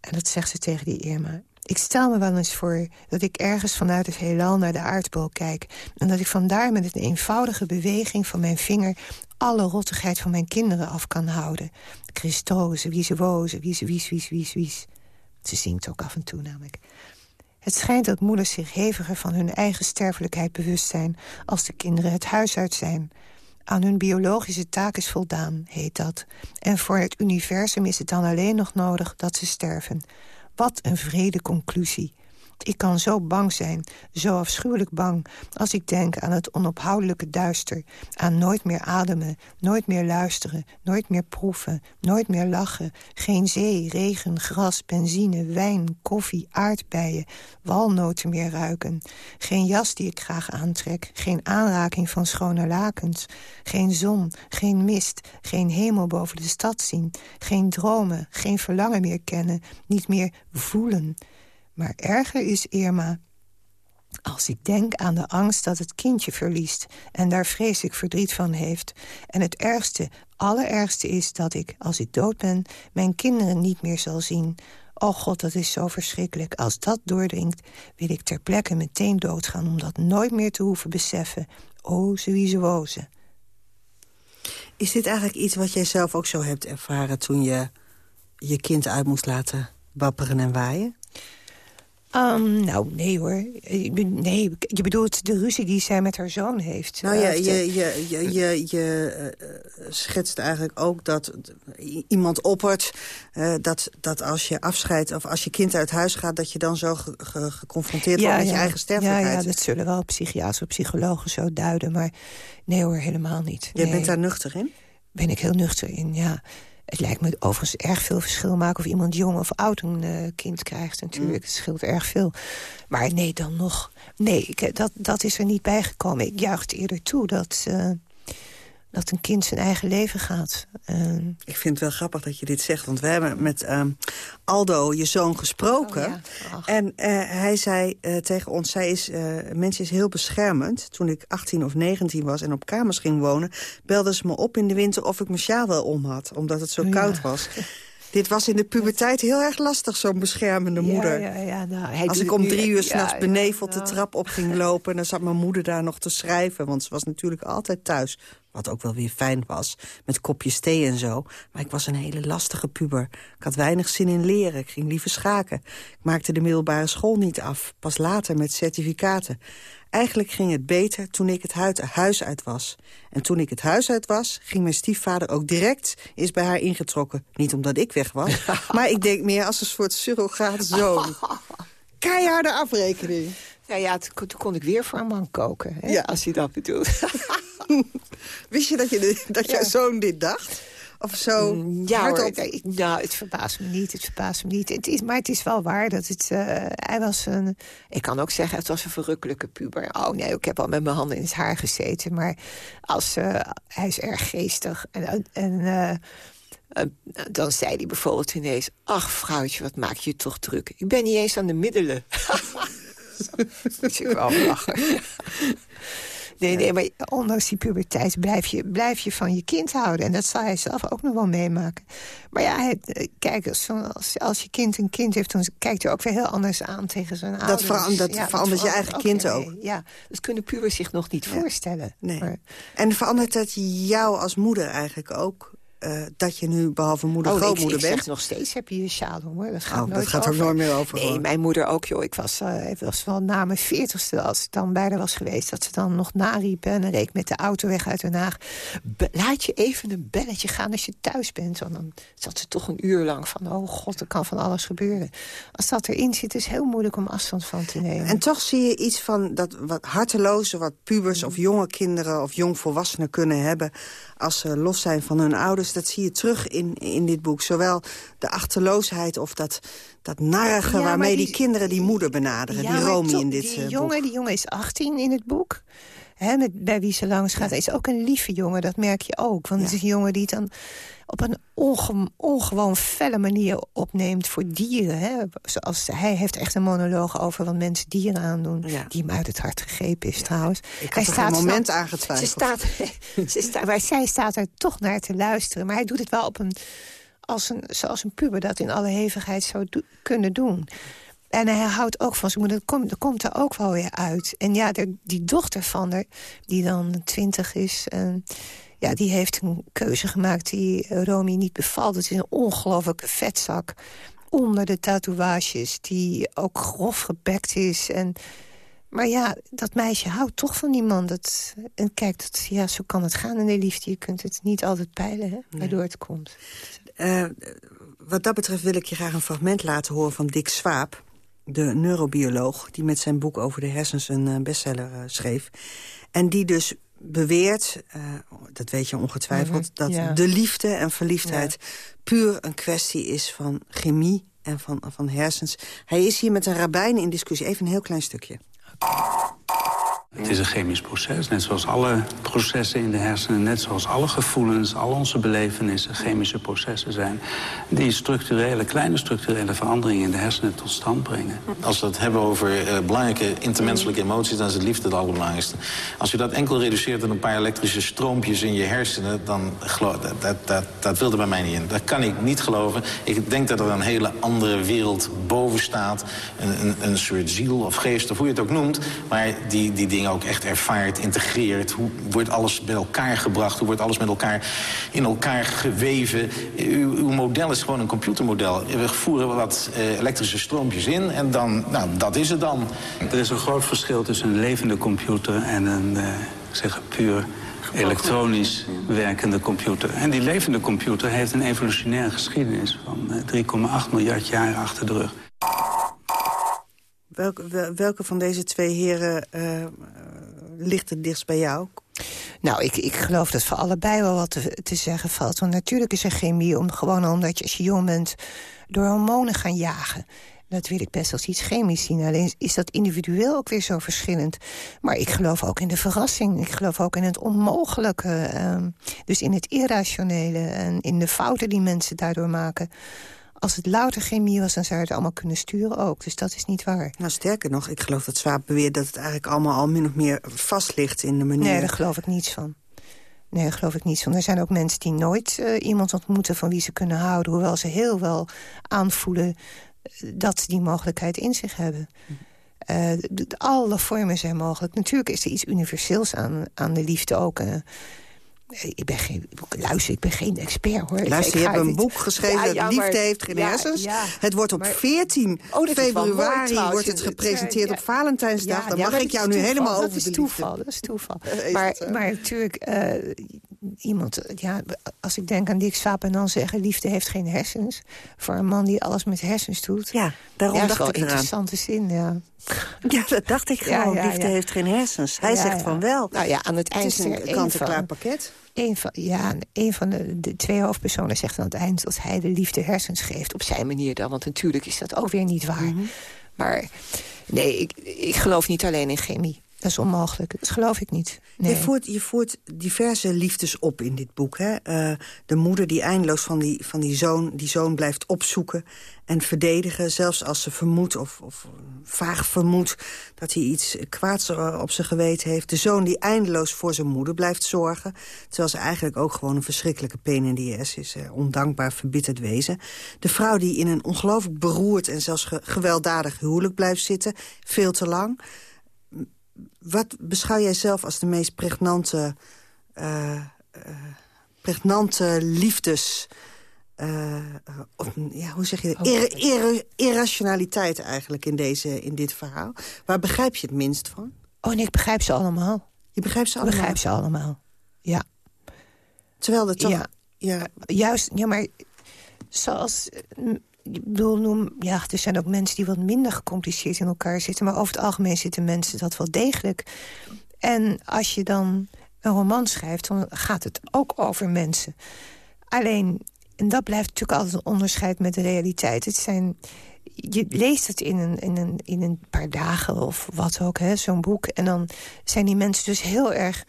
En dat zegt ze tegen die Irma. Ik stel me wel eens voor dat ik ergens vanuit het heelal naar de aardbol kijk... en dat ik vandaar met een eenvoudige beweging van mijn vinger... alle rottigheid van mijn kinderen af kan houden. Christoze, wie ze wozen, wie ze wies, wies, wies, wies. Ze zingt ook af en toe namelijk. Het schijnt dat moeders zich heviger van hun eigen sterfelijkheid bewust zijn... als de kinderen het huis uit zijn. Aan hun biologische taak is voldaan, heet dat. En voor het universum is het dan alleen nog nodig dat ze sterven... Wat een vrede conclusie. Ik kan zo bang zijn, zo afschuwelijk bang... als ik denk aan het onophoudelijke duister... aan nooit meer ademen, nooit meer luisteren... nooit meer proeven, nooit meer lachen... geen zee, regen, gras, benzine, wijn, koffie, aardbeien... walnoten meer ruiken. Geen jas die ik graag aantrek, geen aanraking van schone lakens... geen zon, geen mist, geen hemel boven de stad zien... geen dromen, geen verlangen meer kennen, niet meer voelen... Maar erger is Irma als ik denk aan de angst dat het kindje verliest... en daar vreselijk verdriet van heeft. En het ergste, allerergste is dat ik, als ik dood ben... mijn kinderen niet meer zal zien. Oh god, dat is zo verschrikkelijk. Als dat doordringt, wil ik ter plekke meteen doodgaan... om dat nooit meer te hoeven beseffen. Oh, woze. Is dit eigenlijk iets wat jij zelf ook zo hebt ervaren... toen je je kind uit moest laten wapperen en waaien? Um, nou, nee hoor. Nee, je bedoelt de ruzie die zij met haar zoon heeft. Nou ja, je, je, je, je, je uh, schetst eigenlijk ook dat iemand oppert... Uh, dat, dat als je afscheidt of als je kind uit huis gaat... dat je dan zo ge, ge, geconfronteerd ja, wordt met ja, je eigen sterfelijkheid. Ja, ja, dat zullen wel psychiaters of psychologen zo duiden. Maar nee hoor, helemaal niet. Jij nee. bent daar nuchter in? Ben ik heel nuchter in, ja. Het lijkt me overigens erg veel verschil maken... of iemand jong of oud een uh, kind krijgt natuurlijk. Het scheelt erg veel. Maar nee, dan nog... Nee, ik, dat, dat is er niet bijgekomen. Ik juich het eerder toe dat... Uh, dat een kind zijn eigen leven gaat. Uh, ik vind het wel grappig dat je dit zegt. Want we hebben met uh, Aldo, je zoon, gesproken. Oh, ja. En uh, hij zei uh, tegen ons... Zij is, mensen is heel beschermend. Toen ik 18 of 19 was en op kamers ging wonen... belde ze me op in de winter of ik mijn sjaal wel om had. Omdat het zo Oh, koud was. Dit was in de puberteit heel erg lastig, zo'n beschermende moeder. Ja, ja, nou, hij Als ik om drie uur s'nachts beneveld nou. de trap op ging lopen... en dan zat mijn moeder daar nog te schrijven. Want ze was natuurlijk altijd thuis. Wat ook wel weer fijn was. Met kopjes thee en zo. Maar ik was een hele lastige puber. Ik had weinig zin in leren. Ik ging liever schaken. Ik maakte de middelbare school niet af. Pas later met certificaten. Eigenlijk ging het beter toen ik het huis uit was. En toen ik het huis uit was, ging mijn stiefvader ook direct is bij haar ingetrokken. Niet omdat ik weg was, maar ik denk meer als een soort surrogaat zoon. Keiharde afrekening. Nou ja, toen, toen kon ik weer voor een man koken, hè, Ja. als hij dat bedoelt. Wist je dat, je de- dat jouw Ja. zoon dit dacht? Of zo Mm, Ja, hardop? hoor, nou, het verbaast me niet, het verbaast me niet. Het is, maar het is wel waar dat het... eh, hij was een... Ik kan ook zeggen, het was een verrukkelijke puber. Oh nee, ik heb al met mijn handen in het haar gezeten. Maar als, eh, hij is erg geestig. En, en eh, eh, dan zei hij bijvoorbeeld ineens... Ach, vrouwtje, wat maak je toch druk? Ik ben niet eens aan de middelen. Dat ik wel lachen. Nee, nee, maar ondanks die puberteit blijf je, blijf je van je kind houden. En dat zal hij zelf ook nog wel meemaken. Maar ja, eh, kijk, als, als, als je kind een kind heeft... dan kijkt hij ook weer heel anders aan tegen zijn ouders. veran- dat verandert je eigen kind ook. Ja, dat kunnen pubers zich nog niet voorstellen. Nee. Maar- En verandert het jou als moeder eigenlijk ook... eh, dat je nu behalve moeder Oh, ik, grootmoeder ik bent? nog steeds heb je je sjaal hoor. Dat gaat, Oh, dat nooit gaat er over. nooit meer over, Nee, hoor. mijn moeder ook, joh. Ik was, het was wel na mijn veertigste, als ik dan bij haar was geweest... dat ze dan nog nariepen en dan reed ik met de auto weg uit Den Haag. Be- laat je even een belletje gaan als je thuis bent. Want dan zat ze toch een uur lang van... oh god, er kan van alles gebeuren. Als dat erin zit, is het heel moeilijk om afstand van te nemen. En toch zie je iets van dat wat harteloze... wat pubers of jonge kinderen of jongvolwassenen kunnen hebben... als ze los zijn van hun ouders. Dat zie je terug in, in dit boek. Zowel de achterloosheid of dat, dat narige... Ja, waarmee die, die- kinderen die moeder benaderen. Ja, die Romy in dit die eh, jongen. Die jongen is 18 in het boek. Hè, met, bij wie ze langs gaat. Hij is ook een lieve jongen, dat merk je ook. Want het is een jongen die het dan op een onge- ongewoon felle manier opneemt voor dieren. Hè. Zoals, hij heeft echt een monoloog over wat mensen dieren aandoen. Die hem uit het hart gegrepen is trouwens. Ik had er geen moment aan getwijfeld. Ze staat, ze staat, maar zij staat er toch naar te luisteren. Maar hij doet het wel op een, als een, zoals een puber dat in alle hevigheid zou do- kunnen doen. En hij houdt ook van zijn moeder. Dat komt, dat komt er ook wel weer uit. En ja, de- die dochter van haar, die dan twintig is... en ja, die heeft een keuze gemaakt die eh, Romy niet bevalt. Het is een ongelofelijke vetzak onder de tatoeages... die ook grof gebekt is. En, maar ja, dat meisje houdt toch van die man. Dat, en kijk, dat, ja, zo kan het gaan in de liefde. Je kunt het niet altijd peilen, hè, waardoor het komt. Eh, wat dat betreft wil ik je graag een fragment laten horen van Dick Swaap. De neurobioloog die met zijn boek over de hersens een eh, bestseller eh, schreef. En die dus beweert, eh, dat weet je ongetwijfeld... Mhm, dat ja. de liefde en verliefdheid puur een kwestie is van chemie en van, van hersens. Hij is hier met een rabbijn in discussie. Even een heel klein stukje. Het is een chemisch proces, net zoals alle processen in de hersenen... net zoals alle gevoelens, al onze belevenissen chemische processen zijn... die structurele, kleine structurele veranderingen in de hersenen tot stand brengen. Als we het hebben over eh, belangrijke intermenselijke emoties... dan is het liefde het allerbelangrijkste. Als je dat enkel reduceert tot een paar elektrische stroompjes in je hersenen... dan dat, dat, dat, dat wil er bij mij niet in. Dat kan ik niet geloven. Ik denk dat er een hele andere wereld boven staat. Een, een, een soort ziel of geest, of hoe je het ook noemt. Maar die, die dingen ook echt ervaart, integreert. Hoe wordt alles bij elkaar gebracht? Hoe wordt alles met elkaar in elkaar geweven? Uw, uw model is gewoon een computermodel. We voeren wat eh, elektrische stroompjes in en dan, nou, dat is het dan. Er is een groot verschil tussen een levende computer en een eh, zeg, puur elektronisch werkende computer. En die levende computer heeft een evolutionaire geschiedenis van eh, 3,8 miljard jaar achter de rug. Welke, wel- welke van deze twee heren eh, eh, ligt het dichtst bij jou? Nou, ik, ik geloof dat voor allebei wel wat te, te zeggen valt. Want natuurlijk is er chemie, om, gewoon omdat je als je jong bent... door hormonen gaan jagen. Dat wil ik best als iets chemisch zien. Alleen is dat individueel ook weer zo verschillend. Maar ik geloof ook in de verrassing. Ik geloof ook in het onmogelijke. ehm, dus in het irrationele en in de fouten die mensen daardoor maken. Als het louter chemie was, dan zou je het allemaal kunnen sturen ook. Dus dat is niet waar. Nou, sterker nog, ik geloof dat Zwaap beweert... dat het eigenlijk allemaal al min of meer vast ligt in de manier... Nee, daar geloof ik niets van. Nee, daar geloof ik niets van. Er zijn ook mensen die nooit eh, iemand ontmoeten van wie ze kunnen houden... hoewel ze heel wel aanvoelen eh, dat ze die mogelijkheid in zich hebben. Eh, alle vormen zijn mogelijk. Natuurlijk is er iets universeels aan, aan de liefde ook. Ik ben geen, luister, ik ben geen expert hoor. Luister, ik je hebt een boek geschreven, Ja, dat ja, Liefde maar- heeft geen ja, hersens. Het wordt op Maar- 14 Oh, dat is wel mooi februari trouwens. wordt het gepresenteerd op Valentijnsdag. Dan mag maar ik dat jou is nu toeval, helemaal dat over is de toeval, liefde. Dat is toeval. Is maar, dat zo? maar natuurlijk, eh, iemand, ja, als ik denk aan Dick Swaap en dan zeggen... liefde heeft geen hersens. Voor een man die alles met hersens doet. Ja, daarom ja, dacht ik een eraan. interessante zin, ja. Ja, dat dacht ik gewoon. ja, Liefde heeft geen hersens. Hij zegt van wel. Nou ja, aan het eind Het is een één kant-en-klaar van- pakket. Een van, ja, een van de, de twee hoofdpersonen zegt aan het eind... dat hij de liefde hersens geeft, op zijn manier dan. Want natuurlijk is dat ook weer niet waar. Mhm. Maar nee, ik, ik geloof niet alleen in chemie. Dat is onmogelijk. Dat geloof ik niet. Nee. Je, voert, je voert diverse liefdes op in dit boek. Hè? Eh, de moeder die eindeloos van die, van die, zoon, die zoon blijft opzoeken en verdedigen. Zelfs als ze vermoedt of, of vaag vermoedt dat hij iets kwaads eh, op zijn geweten heeft. De zoon die eindeloos voor zijn moeder blijft zorgen. Terwijl ze eigenlijk ook gewoon een verschrikkelijke pain in the ass is. eh, ondankbaar, verbitterd wezen. De vrouw die in een ongelooflijk beroerd en zelfs ge- gewelddadig huwelijk blijft zitten. Veel te lang wat beschouw jij zelf als de meest pregnante, eh, eh, pregnante liefdes... eh, of, ja, hoe zeg je dat? Ir- ir- irrationaliteit eigenlijk in, deze, in dit verhaal. Waar begrijp je het minst van? Oh, nee, ik begrijp ze allemaal. Je begrijpt ze Ik allemaal? begrijp ze allemaal, ja. Terwijl dat toch... Ja. Ja. Juist, ja, maar zoals... Ik bedoel, noem, ja, er zijn ook mensen die wat minder gecompliceerd in elkaar zitten... maar over het algemeen zitten mensen dat wel degelijk. En als je dan een roman schrijft, dan gaat het ook over mensen. Alleen, en dat blijft natuurlijk altijd een onderscheid met de realiteit. Het zijn, je leest het in een, in een, in een paar dagen of wat ook, zo'n boek. En dan zijn die mensen dus heel erg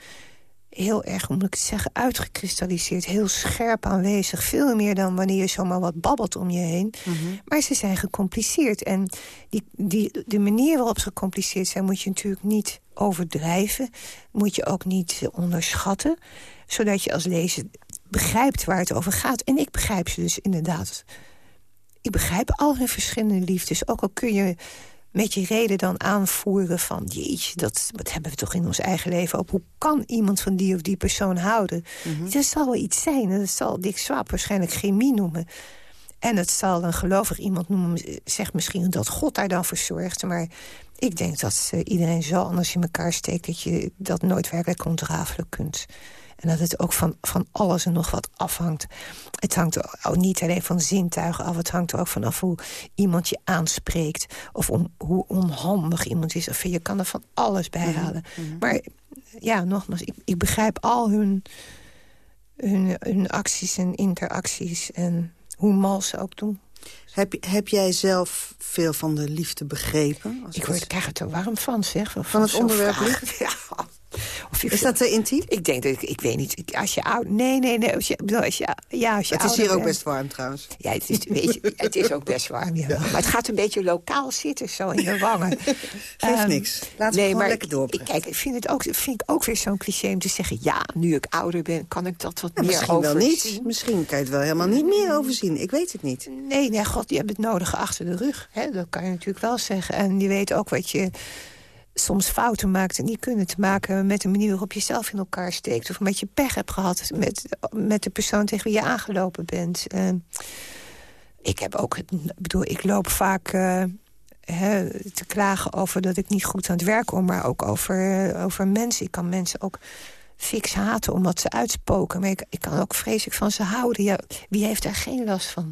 heel erg, hoe moet ik het zeggen, uitgekristalliseerd. Heel scherp aanwezig. Veel meer dan wanneer je zomaar wat babbelt om je heen. Maar ze zijn gecompliceerd. En die, die, de manier waarop ze gecompliceerd zijn... moet je natuurlijk niet overdrijven. Moet je ook niet onderschatten. Zodat je als lezer begrijpt waar het over gaat. En ik begrijp ze dus inderdaad. Ik begrijp al hun verschillende liefdes. Ook al kun je met je reden dan aanvoeren van... jeetje, dat, dat hebben we toch in ons eigen leven ook. Hoe kan iemand van die of die persoon houden? Dat zal wel iets zijn. Dat zal Dick Swaap waarschijnlijk chemie noemen. En het zal een gelovig iemand noemen... zegt misschien dat God daar dan voor zorgt. Maar ik denk dat eh, iedereen zo anders in elkaar steekt... dat je dat nooit werkelijk ontrafelen kunt. En dat het ook van, van alles en nog wat afhangt. Het hangt ook niet alleen van zintuigen af. Het hangt er ook vanaf hoe iemand je aanspreekt. Of om, hoe onhandig iemand is. Of je kan er van alles bij halen. Maar ja, nogmaals, ik, ik begrijp al hun, hun, hun acties en interacties. En hoe mal ze ook doen. Heb, heb jij zelf veel van de liefde begrepen? Als Ik word, ik krijg het er warm van, zeg. Van, Van het onderwerp liefde? Ja. Of Is dat te intiem? Ik denk dat ik, ik weet niet. ik- Als je oud. Nee, nee, nee. Als je, als je, ja, als je Het is hier ook best warm trouwens. Ja, het is, weet je, het is ook best warm. jawel. Maar het gaat een beetje lokaal zitten, zo in de wangen. Geeft Ehm, niks. Laten we gewoon lekker ik- Kijk, ik vind het ook, vind ik ook weer zo'n cliché om te zeggen... ja, nu ik ouder ben, kan ik dat wat Ja, meer misschien wel overzien. niet. Misschien kan je het wel helemaal niet meer overzien. Ik weet het niet. Nee, nee, god, je hebt het nodige achter de rug. Hè? Dat kan je natuurlijk wel zeggen. En je weet ook wat je soms fouten maakt... en die kunnen te maken hebben met de manier waarop je zelf in elkaar steekt. Of met je pech hebt gehad met, met de persoon tegen wie je aangelopen bent. Eh, ik heb ook, bedoel, ik loop vaak... eh, hè, te klagen over dat ik niet goed aan het werk kom... maar ook over, eh, over mensen. Ik kan mensen ook fix haten omdat ze uitspoken. Maar ik, ik kan ook vreselijk van ze houden. Ja, wie heeft daar geen last van?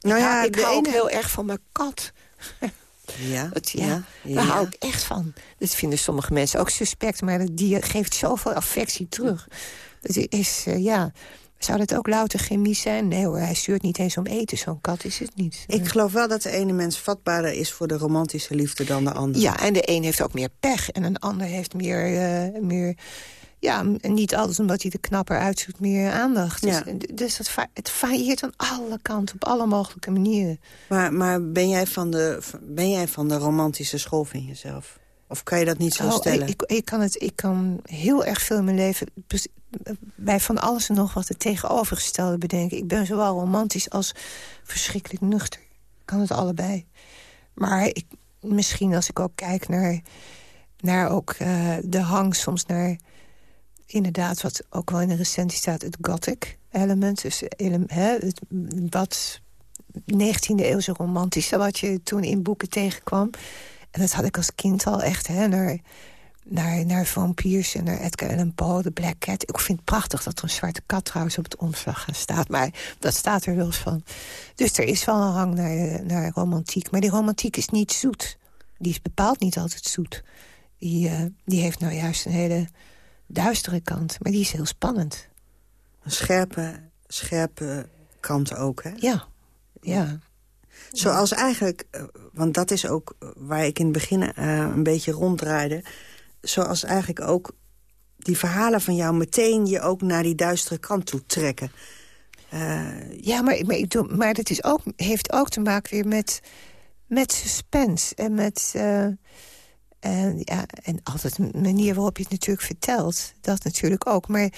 Nou ik ja, hou, ik de hou ook heel erg van mijn kat. Ja, Dat, ja, ja, ja. Daar hou ik echt van. Dat vinden sommige mensen ook suspect, maar die geeft zoveel affectie terug. Dat is, eh, ja... Zou dat ook louter chemie zijn? Nee hoor, hij stuurt niet eens om eten. Zo'n kat is het niet. Ik geloof wel dat de ene mens vatbaarder is voor de romantische liefde dan de ander. Ja, en de een heeft ook meer pech. En een ander heeft meer... eh, meer ja, niet altijd omdat hij er knapper uitzoekt, meer aandacht. Ja. Dus, dus het, va- het varieert aan alle kanten, op alle mogelijke manieren. Maar, maar ben, jij van de, ben jij van de romantische school van jezelf? Of kan je dat niet zo Oh, stellen? Ik, ik, kan het, ik kan heel erg veel in mijn leven bij van alles en nog wat het tegenovergestelde bedenken. Ik ben zowel romantisch als verschrikkelijk nuchter. Ik kan het allebei. Maar ik, misschien als ik ook kijk naar, naar ook, eh, de hang soms naar... inderdaad, wat ook wel in de recensie staat, het gothic element. Dus hè, het, wat 19e eeuwse romantische wat je toen in boeken tegenkwam. En dat had ik als kind al echt, hè, naar, naar, naar vampiers en naar Edgar Allan Poe, de Black Cat. Ik vind het prachtig dat er een zwarte kat trouwens op het omslag staat. Maar dat staat er eens van. Dus er is wel een hang naar, naar romantiek. Maar die romantiek is niet zoet. Die is bepaald niet altijd zoet. Die, eh, die heeft nou juist een hele duistere kant. Maar die is heel spannend. Een scherpe, scherpe kant ook, hè? Ja, ja. Zoals eigenlijk, eh, want dat is ook waar ik in het begin eh, een beetje ronddraaide... zoals eigenlijk ook die verhalen van jou meteen je ook naar die duistere kant toe trekken. Eh, Ja, maar, maar, ik doe, maar dat is ook, heeft ook te maken weer met, met suspense. En met... en, ja, en altijd de manier waarop je het natuurlijk vertelt. Dat natuurlijk ook. Maar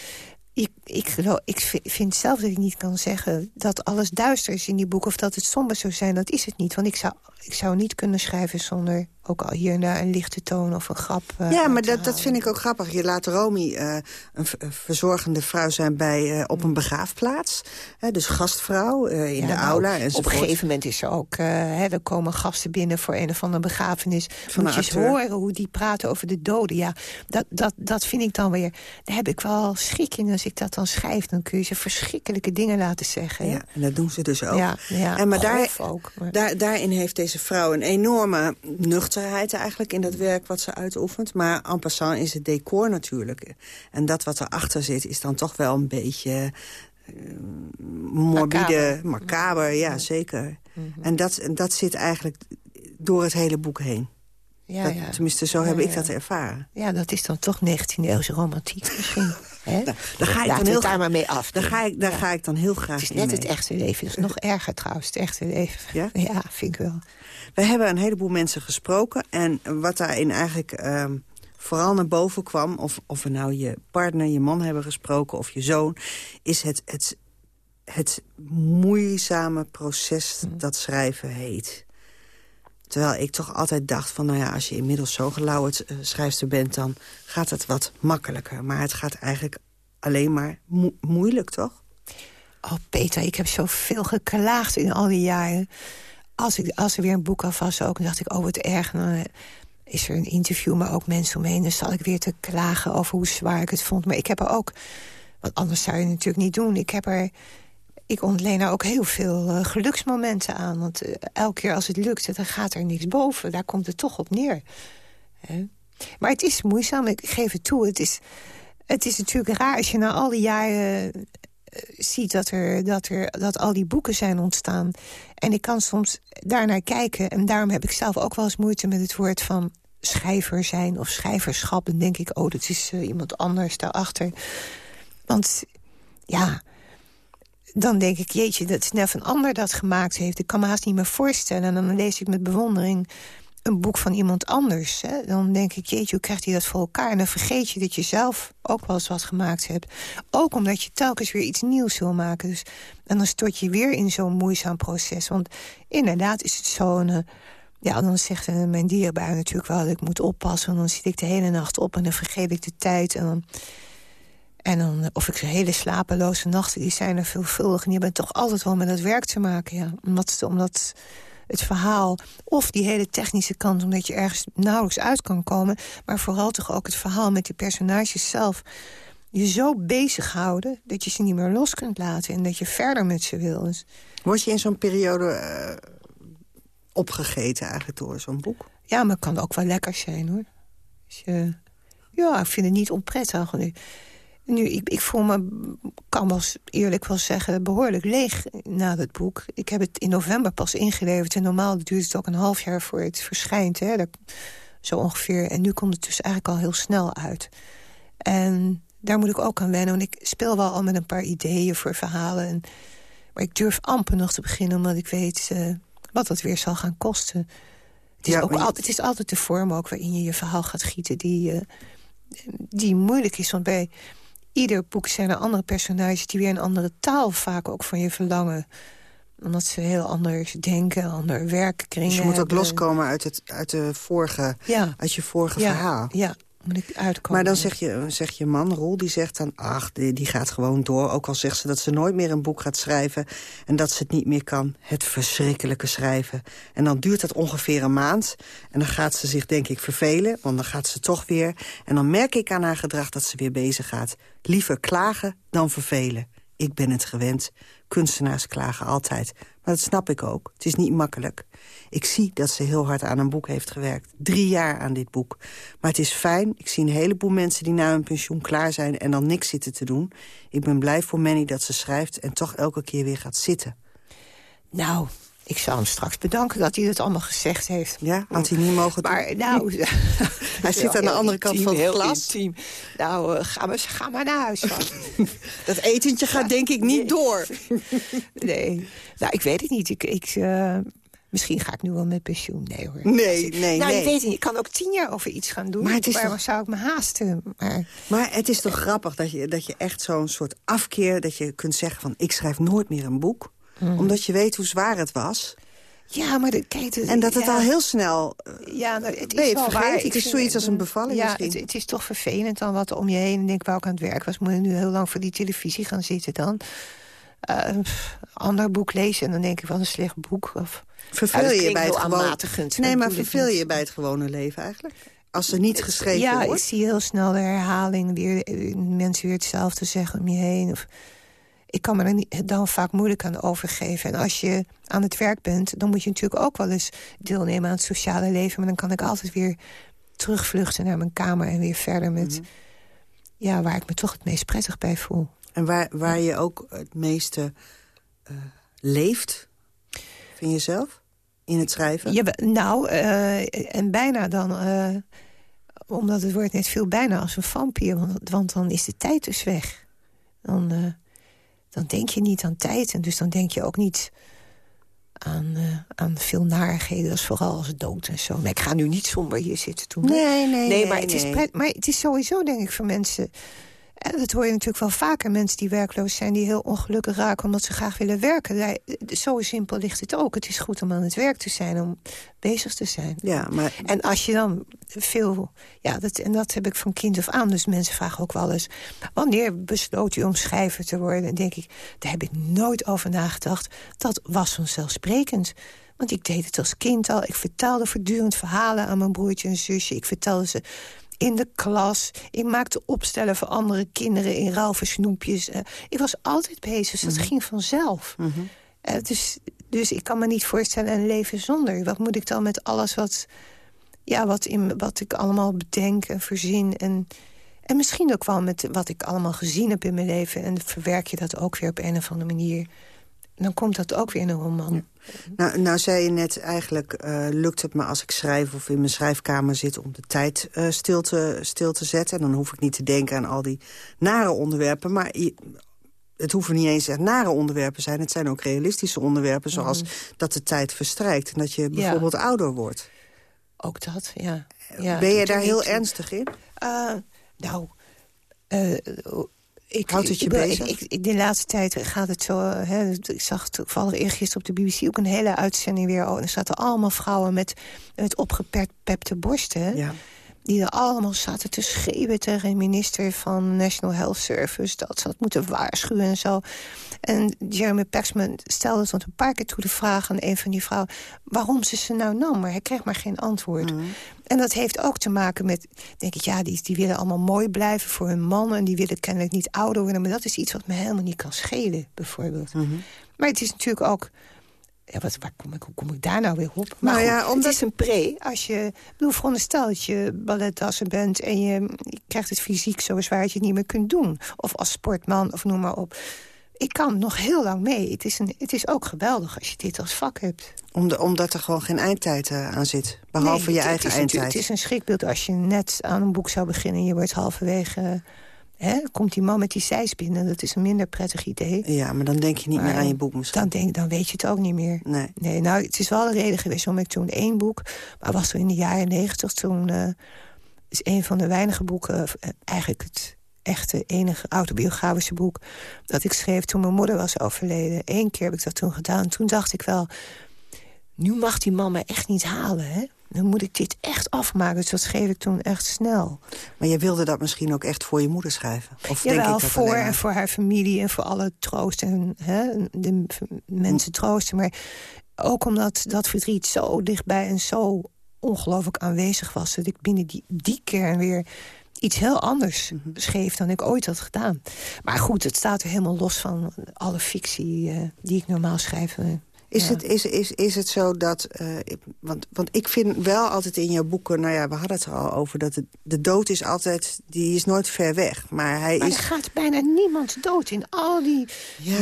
ik, ik, geloof, ik vi- vind zelf dat ik niet kan zeggen dat alles duister is in die boek... of dat het somber zou zijn, dat is het niet. Want ik zou, ik zou niet kunnen schrijven zonder ook al hier en daar een lichte toon of een grap. eh, ja, maar dat, dat halen. vind ik ook grappig. Je laat Romy eh, een, verzorgende vrouw zijn bij, eh, op een begraafplaats. Dus gastvrouw eh, in Ja, de nou, aula. Op enzovoort. een gegeven moment is er ook... eh, hè, er komen gasten binnen voor een of andere begrafenis. Van Moet je een eens horen hoe die praten over de doden. Ja, dat, dat, dat vind ik dan weer... Daar heb ik wel schrik in als ik dat dan schrijf. Dan kun je ze verschrikkelijke dingen laten zeggen. Ja, en dat doen ze dus ook. Ja, ja, en maar daar, grof ook, maar- Daar, daarin heeft deze vrouw een enorme nuchterheid eigenlijk in dat werk wat ze uitoefent. Maar en passant is het decor natuurlijk. En dat wat erachter zit is dan toch wel een beetje eh, morbide, Macaber. macaber. ja zeker. Mhm. En dat, en dat zit eigenlijk door het hele boek heen. Ja, Dat- ja. Tenminste, zo heb ik dat ervaren. Ja, dat is dan toch 19e eeuwse romantiek misschien. Hè? Daar ga ik dan heel daar maar mee af. Daar ga ik, daar ga ik dan heel graag Het is net mee. het echte leven. Het is nog erger trouwens, het echte leven. Ja? Ja, vind ik wel. We hebben een heleboel mensen gesproken. En wat daarin eigenlijk ehm, vooral naar boven kwam... Of, of we nou je partner, je man hebben gesproken of je zoon... is het, het, het moeizame proces dat schrijven heet. Terwijl ik toch altijd dacht van... nou ja, als je inmiddels zo gelauwerd eh, schrijfster bent... dan gaat het wat makkelijker. Maar het gaat eigenlijk alleen maar mo- moeilijk, toch? Oh, Peter, ik heb zoveel geklaagd in al die jaren. Als, ik, als er weer een boek af was ook, dan dacht ik, oh, wat erg. Dan eh, is er een interview, maar ook mensen omheen. Dan zal ik weer te klagen over hoe zwaar ik het vond. Maar ik heb er ook, want anders zou je het natuurlijk niet doen. Ik heb er, ik ontleen er ook heel veel eh, geluksmomenten aan. Want eh, elke keer als het lukt, dan gaat er niks boven. Daar komt het toch op neer. Maar het is moeizaam, ik geef het toe. Het is, het is natuurlijk raar als je na al die jaren eh, ziet dat, er, dat, er, dat al die boeken zijn ontstaan. En ik kan soms daarnaar kijken. En daarom heb ik zelf ook wel eens moeite met het woord van schrijver zijn of schrijverschap. Dan denk ik, oh, dat is iemand anders daarachter. Want ja, dan denk ik, jeetje, dat net een ander dat gemaakt heeft. Ik kan me haast niet meer voorstellen. En dan lees ik met bewondering een boek van iemand anders. Hè? Dan denk ik, jeetje, hoe krijgt hij dat voor elkaar? En dan vergeet je dat je zelf ook wel eens wat gemaakt hebt. Ook omdat je telkens weer iets nieuws wil maken. Dus, en dan stort je weer in zo'n moeizaam proces. Want inderdaad is het zo'n... eh, ja, dan zegt eh, mijn dierbare natuurlijk wel dat ik moet oppassen. En dan zit ik de hele nacht op en dan vergeet ik de tijd. En dan, en dan of ik hele slapeloze nachten, die zijn er veelvuldig. En je bent toch altijd wel met het werk te maken, ja. Omdat, omdat het verhaal, of die hele technische kant... omdat je ergens nauwelijks uit kan komen... maar vooral toch ook het verhaal met die personages zelf... je zo bezighouden dat je ze niet meer los kunt laten... en dat je verder met ze wil. Dus, Word je in zo'n periode... eh, opgegeten eigenlijk door zo'n boek. Ja, maar het kan ook wel lekker zijn, hoor. Dus, uh, ja, ik vind het niet onprettig. Nu, ik, ik voel me, kan wel eerlijk wel zeggen, behoorlijk leeg na dat boek. Ik heb het in november pas ingeleverd. En normaal duurt het ook een half jaar voor het verschijnt. Hè, dat, zo ongeveer. En nu komt het dus eigenlijk al heel snel uit. En daar moet ik ook aan wennen. Want ik speel wel al met een paar ideeën voor verhalen. En, maar ik durf amper nog te beginnen, omdat ik weet uh, wat dat weer zal gaan kosten. Het is, ook altijd, het is altijd de vorm ook waarin je je verhaal gaat gieten... die, uh, die moeilijk is. Want bij ieder boek zijn er andere personages... die weer een andere taal vaak ook van je verlangen omdat ze heel anders denken, ander werk kringen Dus je moet ook loskomen uit, het, uit, de vorige, ja. uit je vorige ja. verhaal. Ja, Maar dan zeg je, zeg je man, Roel, die zegt dan... ach, die, die gaat gewoon door. Ook al zegt ze dat ze nooit meer een boek gaat schrijven... en dat ze het niet meer kan. Het verschrikkelijke schrijven. En dan duurt dat ongeveer een maand. En dan gaat ze zich, denk ik, vervelen. Want dan gaat ze toch weer. En dan merk ik aan haar gedrag dat ze weer bezig gaat. Liever klagen dan vervelen. Ik ben het gewend. Kunstenaars klagen altijd. Maar dat snap ik ook. Het is niet makkelijk. Ik zie dat ze heel hard aan een boek heeft gewerkt. Drie jaar aan dit boek. Maar het is fijn. Ik zie een heleboel mensen die na hun pensioen klaar zijn... en dan niks zitten te doen. Ik ben blij voor Manny dat ze schrijft... en toch elke keer weer gaat zitten. Nou, ik zal hem straks bedanken dat hij het allemaal gezegd heeft. Ja, had hij niet mogen doen. Maar nou... hij zit aan de andere kant van het glas. Intiem. Nou, uh, ga, maar, ga maar naar huis. dat etentje gaat denk ik niet door. nee, nou, ik weet het niet. Ik, ik, uh, misschien ga ik nu wel met pensioen. Nee hoor. Nee, nee, nou, nee. Ik weet niet, ik kan ook tien jaar over iets gaan doen. Maar het is toch... zou ik me haasten? Maar... maar het is toch grappig dat je, dat je echt zo'n soort afkeer... dat je kunt zeggen van ik schrijf nooit meer een boek Mm. Omdat je weet hoe zwaar het was. Ja, maar de, kijk... en dat het al heel snel... Ja, nou, het is wel waar. Het is zoiets als een bevalling ja, misschien. Het, het, is toch vervelend dan wat om je heen. En denk, waar ik aan het werk was, moet ik nu heel lang voor die televisie gaan zitten dan. Uh, ander boek lezen en dan denk ik, wat een slecht boek. Of, verveel je bij het gewone... Nee, maar verveel je bij het gewone leven eigenlijk? Als er niet geschreven ja, wordt? Ja, ik zie heel snel de herhaling. Weer, eh, mensen weer hetzelfde zeggen om je heen. Of, ik kan me er dan vaak moeilijk aan overgeven. En als je aan het werk bent, dan moet je natuurlijk ook wel eens deelnemen aan het sociale leven. Maar dan kan ik altijd weer terugvluchten naar mijn kamer en weer verder met... Mhm. ja, waar ik me toch het meest prettig bij voel. En waar, waar je ook het meeste uh, leeft, vind je zelf? In het schrijven? Ja, nou, uh, en bijna dan... Uh, omdat het wordt net veel bijna als een vampier. Want, want dan is de tijd dus weg. Dan dan denk je niet aan tijd. En dus dan denk je ook niet aan, uh, aan veel narigheden. Dat is vooral als dood en zo. Maar ik ga nu niet somber hier zitten doen. Nee, nee, nee. maar, het nee. Is maar het is sowieso, denk ik, voor mensen... En dat hoor je natuurlijk wel vaker. Mensen die werkloos zijn, die heel ongelukkig raken... omdat ze graag willen werken. Zo simpel ligt het ook. Het is goed om aan het werk te zijn, om bezig te zijn. Ja, maar... En als je dan veel... Ja, dat, en dat heb ik van kind af aan. Dus mensen vragen ook wel eens... wanneer besloot u om schrijver te worden? En denk ik, daar heb ik nooit over nagedacht. Dat was vanzelfsprekend. Want ik deed het als kind al. Ik vertelde voortdurend verhalen aan mijn broertje en zusje. Ik vertelde ze in de klas. Ik maakte opstellen voor andere kinderen in ruil voor snoepjes. Uh, ik was altijd bezig, dus dat mm -hmm. ging vanzelf. Mm -hmm. uh, dus, dus ik kan me niet voorstellen een leven zonder. Wat moet ik dan met alles wat, ja, wat, in, wat ik allemaal bedenk en verzin... En, en misschien ook wel met wat ik allemaal gezien heb in mijn leven... en verwerk je dat ook weer op een of andere manier dan komt dat ook weer in een roman. Ja. Nou, nou zei je net, eigenlijk uh, lukt het me als ik schrijf... of in mijn schrijfkamer zit om de tijd uh, stil, te, stil te zetten. En dan hoef ik niet te denken aan al die nare onderwerpen. Maar je, het hoeven niet eens echt nare onderwerpen zijn. Het zijn ook realistische onderwerpen, zoals mm. dat de tijd verstrijkt... en dat je bijvoorbeeld ja. ouder wordt. Ook dat, ja. ja ben je daar heel ernstig in? Uh, nou... Ik, Houdt het je ik, bezig? Ik, ik, de laatste tijd gaat het zo... Hè, ik zag toevallig eergisteren op de BBC ook een hele uitzending weer. Oh, er zaten allemaal vrouwen met, met opgepepte borsten. Ja. Die er allemaal zaten te schreeuwen tegen een minister van National Health Service... dat ze had moeten waarschuwen en zo. En Jeremy Paxman stelde tot een paar keer toe de vraag aan een van die vrouwen... waarom ze ze nou nam, maar hij kreeg maar geen antwoord. Mm. En dat heeft ook te maken met, denk ik, ja, die, die willen allemaal mooi blijven voor hun man... en die willen kennelijk niet ouder worden. Maar dat is iets wat me helemaal niet kan schelen, bijvoorbeeld. Mm -hmm. Maar het is natuurlijk ook... Ja, wat, waar kom ik, hoe kom ik daar nou weer op? Maar Nou goed, ja, omdat- het is een pre. Als je, ik bedoel, veronderstel dat je bent... en je, je krijgt het fysiek zo zwaar dat je het niet meer kunt doen. Of als sportman, of noem maar op. Ik kan nog heel lang mee. Het is, een, het is ook geweldig als je dit als vak hebt. Om de, omdat er gewoon geen eindtijd eh, aan zit. Behalve Nee, je eigen eindtijd. Het is een schrikbeeld als je net aan een boek zou beginnen... en je wordt halverwege... Hè, komt die man met die zijs binnen. Dat is een minder prettig idee. Ja, maar dan denk je niet meer aan je boek misschien. Dan, denk, dan weet je het ook niet meer. Nee. nee. Nou, het is wel een reden geweest waarom ik toen één boek... maar was toen in de jaren negentig, toen... eh, is een van de weinige boeken, eh, eigenlijk het echte enige autobiografische boek... dat ik schreef toen mijn moeder was overleden. Eén keer heb ik dat toen gedaan. Toen dacht ik wel, nu mag die man me echt niet halen, hè? Dan moet ik dit echt afmaken. Dus dat schreef ik toen echt snel. Maar je wilde dat misschien ook echt voor je moeder schrijven? Of denk Jawel, ik dat voor en voor haar familie en voor alle troost en hè, de mensen troosten. Maar ook omdat dat verdriet zo dichtbij en zo ongelooflijk aanwezig was... dat ik binnen die, die kern weer iets heel anders Mhm. schreef dan ik ooit had gedaan. Maar goed, het staat er helemaal los van alle fictie eh, die ik normaal schrijf. eh. Is, Ja. het, is, is, is het zo dat... ik- want, want ik vind wel altijd in jouw boeken... Nou ja, we hadden het er al over dat het, de dood is altijd... Die is nooit ver weg. Maar hij Maar is... er gaat bijna niemand dood. In al die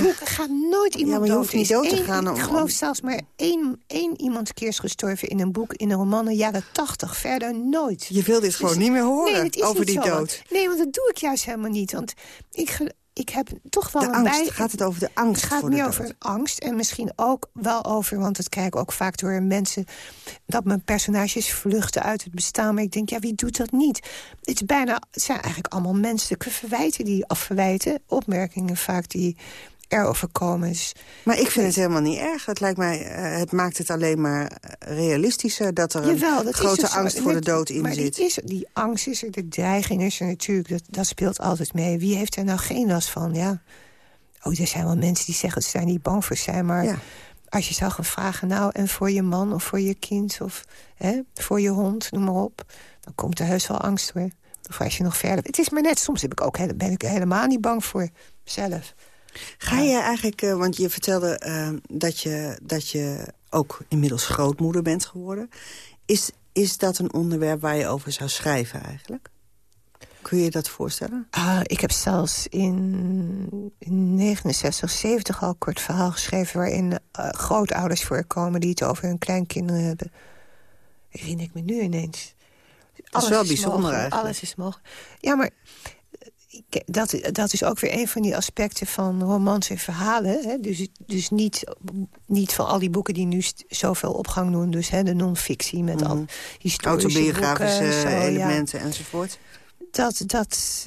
boeken gaat nooit iemand maar je dood. hoeft niet dood te gaan om- Ik geloof om- zelfs maar één, één iemand keer is gestorven in een boek... in een roman in de jaren tachtig. Verder nooit. Je wil dit gewoon niet meer horen nee, het is over niet die zo. dood. Nee, want dat doe ik juist helemaal niet. Want ik, ik heb toch wel De een angst. bij... Gaat het over de angst Het gaat meer over angst. En misschien ook wel over, want dat krijg ik ook vaak door mensen... dat mijn personages vluchten uit het bestaan. Maar ik denk, ja, wie doet dat niet? Het, is bijna, het zijn eigenlijk allemaal menselijke verwijten die afverwijten. Opmerkingen vaak die erover komen. Dus Maar ik vind het helemaal niet erg. Het, lijkt mij, eh, het maakt het alleen maar eh, realistischer... dat er een dat grote zo. angst voor de dood in maar zit. Die, is, die angst is er, de dreiging is er natuurlijk. Dat, dat speelt altijd mee. Wie heeft er nou geen last van? Ja. Oh, er zijn wel mensen die zeggen dat ze daar niet bang voor zijn. Maar als je zou gaan vragen... nou, en voor je man of voor je kind of hè, voor je hond, noem maar op... dan komt er heus wel angst hoor. Of als je nog verder... Het is maar net, soms heb ik ook, ben ik er helemaal niet bang voor zelf. Ga je eigenlijk, eh, want je vertelde eh, dat, je, dat je ook inmiddels grootmoeder bent geworden. Is, is dat een onderwerp waar je over zou schrijven eigenlijk? Kun je je dat voorstellen? Ah, ik heb zelfs in, in 69, 70 al een kort verhaal geschreven... waarin eh, grootouders voorkomen die het over hun kleinkinderen hebben. Herinner ik me nu ineens. Dat is wel bijzonder mogelijk. Alles is mogelijk. Ja, maar dat, dat is ook weer een van die aspecten van romans en verhalen. Hè? Dus, dus niet, niet van al die boeken die nu zoveel opgang doen. Dus hè, de non-fictie met al historische Autobiografische boeken, zo, ja elementen enzovoort. dat, dat,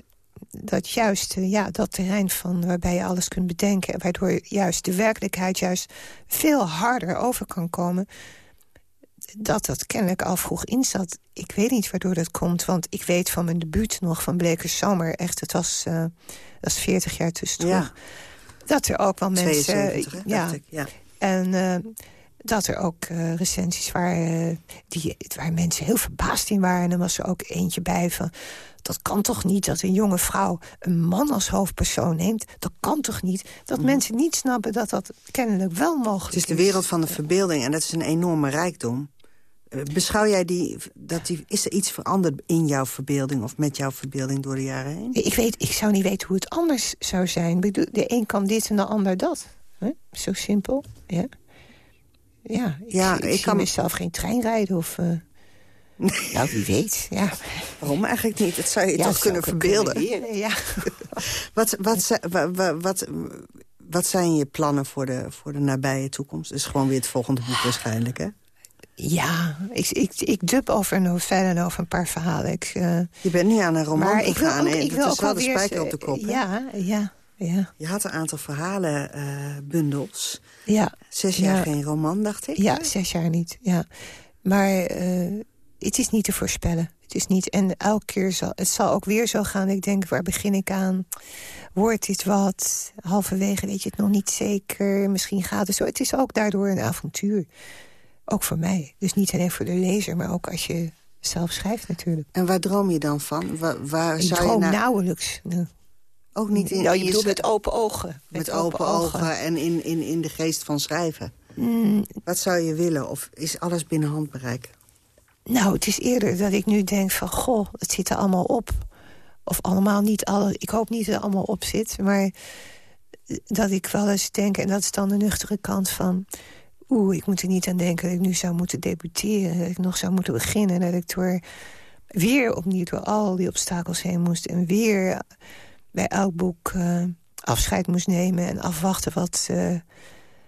dat juist eh, ja, dat terrein van waarbij je alles kunt bedenken... waardoor juist de werkelijkheid juist veel harder over kan komen... dat dat kennelijk al vroeg in zat. Ik weet niet waardoor dat komt, want ik weet van mijn debuut nog... van Blekers Zomer, echt, het was, eh, dat is 40 jaar tussen. Ja. dat er ook wel mensen... 72, hè, ja, ik, ja. en eh, dat er ook eh, recensies waren eh, die, waar mensen heel verbaasd in waren. En er was er ook eentje bij van... dat kan toch niet dat een jonge vrouw een man als hoofdpersoon neemt? Dat kan toch niet? Dat mensen niet snappen dat dat kennelijk wel mogelijk Het is de wereld van de verbeelding en dat is een enorme rijkdom. Beschouw jij die, dat die... Is er iets veranderd in jouw verbeelding of met jouw verbeelding door de jaren heen? Ik, weet, ik zou niet weten hoe het anders zou zijn. De een kan dit en de ander dat. Zo simpel, ja. Ja, ik, Ja, ik, ik zie kan- mezelf geen trein rijden of... eh, nou, wie weet, ja. Waarom eigenlijk niet? Dat zou je Ja, toch kunnen verbeelden? kunnen ja. wat, wat, zi- wa- wa- wat, wat zijn je plannen voor de, voor de nabije toekomst? Dat is gewoon weer het volgende boek waarschijnlijk, hè? Ja, ik, ik, ik dub over een en over een paar verhalen. Ik, eh, Je bent nu aan een roman ik wil gegaan. ik dat wil is wel de spijker op de kop, hè? Ja, ja, ja. Je had een aantal verhalenbundels. ja. Zes jaar Ja. geen roman, dacht ik. Ja, zes jaar niet, ja. Maar eh, het is niet te voorspellen. Het is niet, en elke keer zal het zal ook weer zo gaan. Ik denk, waar begin ik aan? Wordt dit wat? Halverwege weet je het nog niet zeker. Misschien gaat het zo. Het is ook daardoor een avontuur. Ook voor mij. Dus niet alleen voor de lezer, maar ook als je zelf schrijft natuurlijk. En waar droom je dan van? Waar, waar Ik zou droom je naar... nauwelijks. Nou, Ook niet in, nou, je je bedoelt sch- met open ogen. Met, open ogen, en in, in, in de geest van schrijven. Mm. Wat zou je willen? Of is alles binnen handbereik? Nou, het is eerder dat ik nu denk van... goh, het zit er allemaal op. Of allemaal niet alle. Ik hoop niet dat het allemaal op zit. Maar dat ik wel eens denk... en dat is dan de nuchtere kant van... oeh, ik moet er niet aan denken dat ik nu zou moeten debuteren. Dat ik nog zou moeten beginnen. Dat ik door weer opnieuw door al die obstakels heen moest. En weer bij elk boek uh, afscheid moest nemen... en afwachten wat, uh,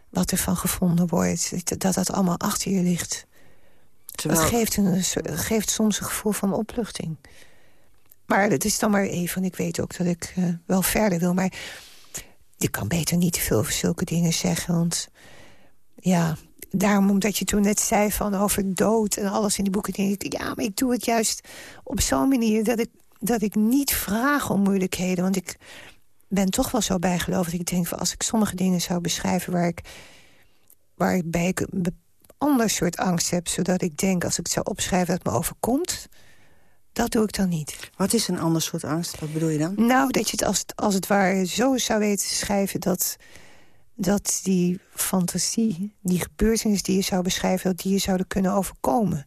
wat er van gevonden wordt. Dat dat allemaal achter je ligt. Terwijl... Dat geeft, een, geeft soms een gevoel van opluchting. Maar het is dan maar even. Ik weet ook dat ik uh, wel verder wil. Maar je kan beter niet te veel over zulke dingen zeggen. Want ja, daarom omdat je toen net zei van over dood en alles in die boeken. Denk ik, ja, maar ik doe het juist op zo'n manier dat ik, dat ik niet vraag om moeilijkheden. Want ik ben toch wel zo bijgelovig. Dat ik denk van als ik sommige dingen zou beschrijven waar ik, waarbij ik een ander soort angst heb. Zodat ik denk als ik het zou opschrijven dat het me overkomt dat doe ik dan niet. Wat is een ander soort angst? Wat bedoel je dan? Nou, dat je het als, als het ware zo zou weten te schrijven... dat, dat die fantasie, die gebeurtenis die je zou beschrijven... dat die je zouden kunnen overkomen.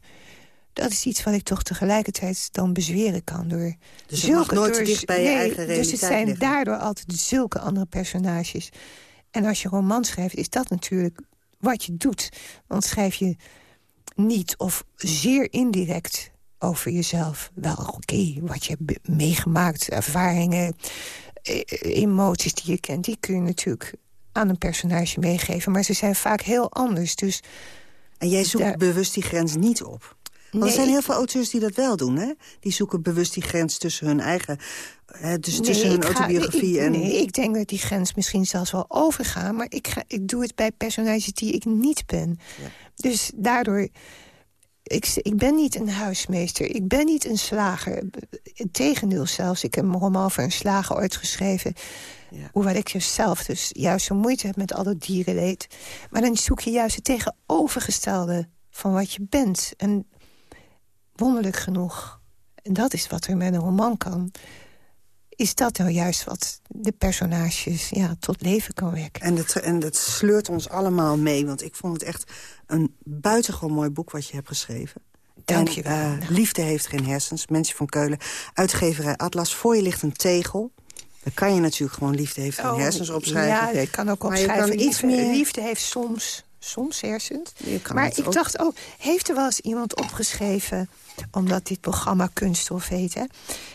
Dat is iets wat ik toch tegelijkertijd dan bezweren kan. Door dus zulke, nooit door, dicht bij je eigen realiteit Dus het zijn liggen. daardoor altijd zulke andere personages. En als je roman schrijft, is dat natuurlijk wat je doet. Want schrijf je niet of zeer indirect over jezelf. Wel, oké, wat je hebt meegemaakt, ervaringen, e-, emoties die je kent... die kun je natuurlijk aan een personage meegeven. Maar ze zijn vaak heel anders, dus... En jij zoekt bewust die grens niet op? Want er zijn heel veel auteurs die dat wel doen, hè? Die zoeken bewust die grens tussen hun eigen... Hè, dus nee, tussen hun ga, autobiografie ik, en... Nee, ik denk dat die grens misschien zelfs wel overgaan... maar ik, ga, ik doe het bij personages die ik niet ben. Ja. Dus daardoor ik, ik ben niet een huismeester, ik ben niet een slager. Integendeel zelfs, ik heb een roman over een slager ooit geschreven... Ja. Hoewel ik zelf dus juist zo moeite heb met al dat dierenleed. Maar dan zoek je juist het tegenovergestelde van wat je bent. En wonderlijk genoeg, en dat is wat er met een roman kan... is dat nou juist wat de personages ja, tot leven kan wekken. En dat, en dat sleurt ons allemaal mee, want ik vond het echt een buitengewoon mooi boek wat je hebt geschreven. Dank je wel. Uh, Liefde heeft geen hersens, Mensen van Keulen. Uitgeverij Atlas, voor je ligt een tegel. Dan kan je natuurlijk gewoon Liefde heeft geen oh, hersens opschrijven. Ja, ik kan ook maar opschrijven. je kan iets meer... Liefde heeft soms, soms hersens. Maar ik ook. dacht, oh, heeft er wel eens iemand opgeschreven... omdat dit programma Kunststof heet, hè?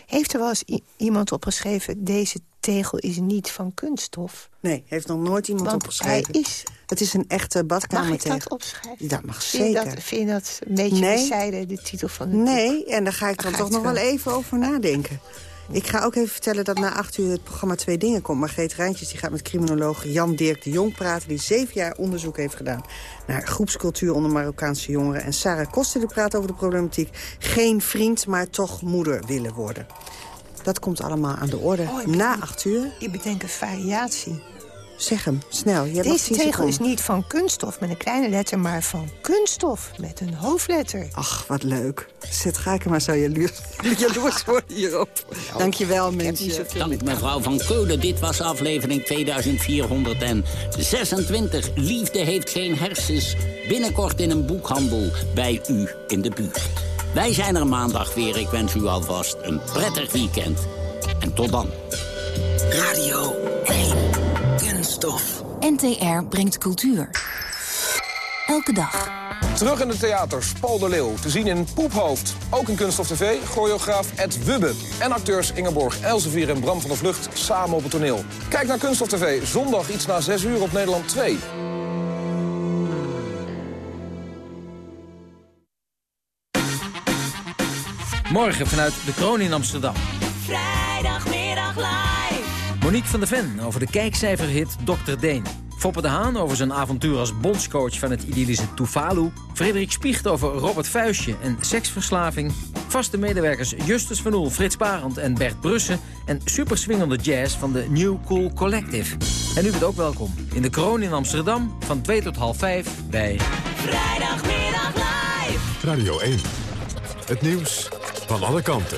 Heeft er wel eens iemand opgeschreven... deze tegel is niet van kunststof? Nee, heeft nog nooit iemand Want opgeschreven. hij is... Het is een echte badkamertegel. Mag ik dat opschrijven? Dat mag vind je zeker. Dat, vind je dat een beetje Nee. de titel van het Nee, en daar ga ik dan Ga toch nog wel. even over nadenken. Ik ga ook even vertellen dat na acht uur het programma Twee Dingen komt. Margreet Rijntjes die gaat met criminoloog Jan Dirk de Jong praten... die zeven jaar onderzoek heeft gedaan naar groepscultuur onder Marokkaanse jongeren. En Sarah Koster praat over de problematiek... geen vriend, maar toch moeder willen worden. Dat komt allemaal aan de orde Oh, na acht uur. Ik bedenk een variatie. Zeg hem, snel. Je Deze tegel seconden. is niet van kunststof met een kleine letter... maar van kunststof met een hoofdletter. Ach, wat leuk. Zit, ga ik er maar zo jaloers, jaloers worden hierop. Dankjewel, mensen. Dank mevrouw Van Keulen. Dit was aflevering 2426. Liefde heeft geen hersens. Binnenkort in een boekhandel bij u in de buurt. Wij zijn er maandag weer. Ik wens u alvast een prettig weekend. En tot dan. Radio 1. NTR brengt cultuur. Elke dag. Terug in de theaters, Paul de Leeuw. Te zien in Poephoofd. Ook in Kunststof TV, choreograaf Ed Wubbe. En acteurs Ingeborg Elsevier en Bram van der Vlucht samen op het toneel. Kijk naar Kunststof TV, zondag iets na 6 uur op Nederland 2. Morgen vanuit de Kroon in Amsterdam. Vrijdagmiddag live. Monique van der Ven over de kijkcijferhit Dr. Deen. Foppe de Haan over zijn avontuur als bondscoach van het idyllische Tuvalu. Frederik Spiecht over Robert Vuistje en seksverslaving. Vaste medewerkers Justus van Oel, Frits Barend en Bert Brussen. En superswingende jazz van de New Cool Collective. En u bent ook welkom in de Kroon in Amsterdam van 2 tot half 5 bij... Vrijdagmiddag live. Radio 1. Het nieuws van alle kanten.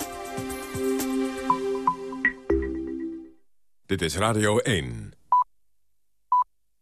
Dit is Radio 1.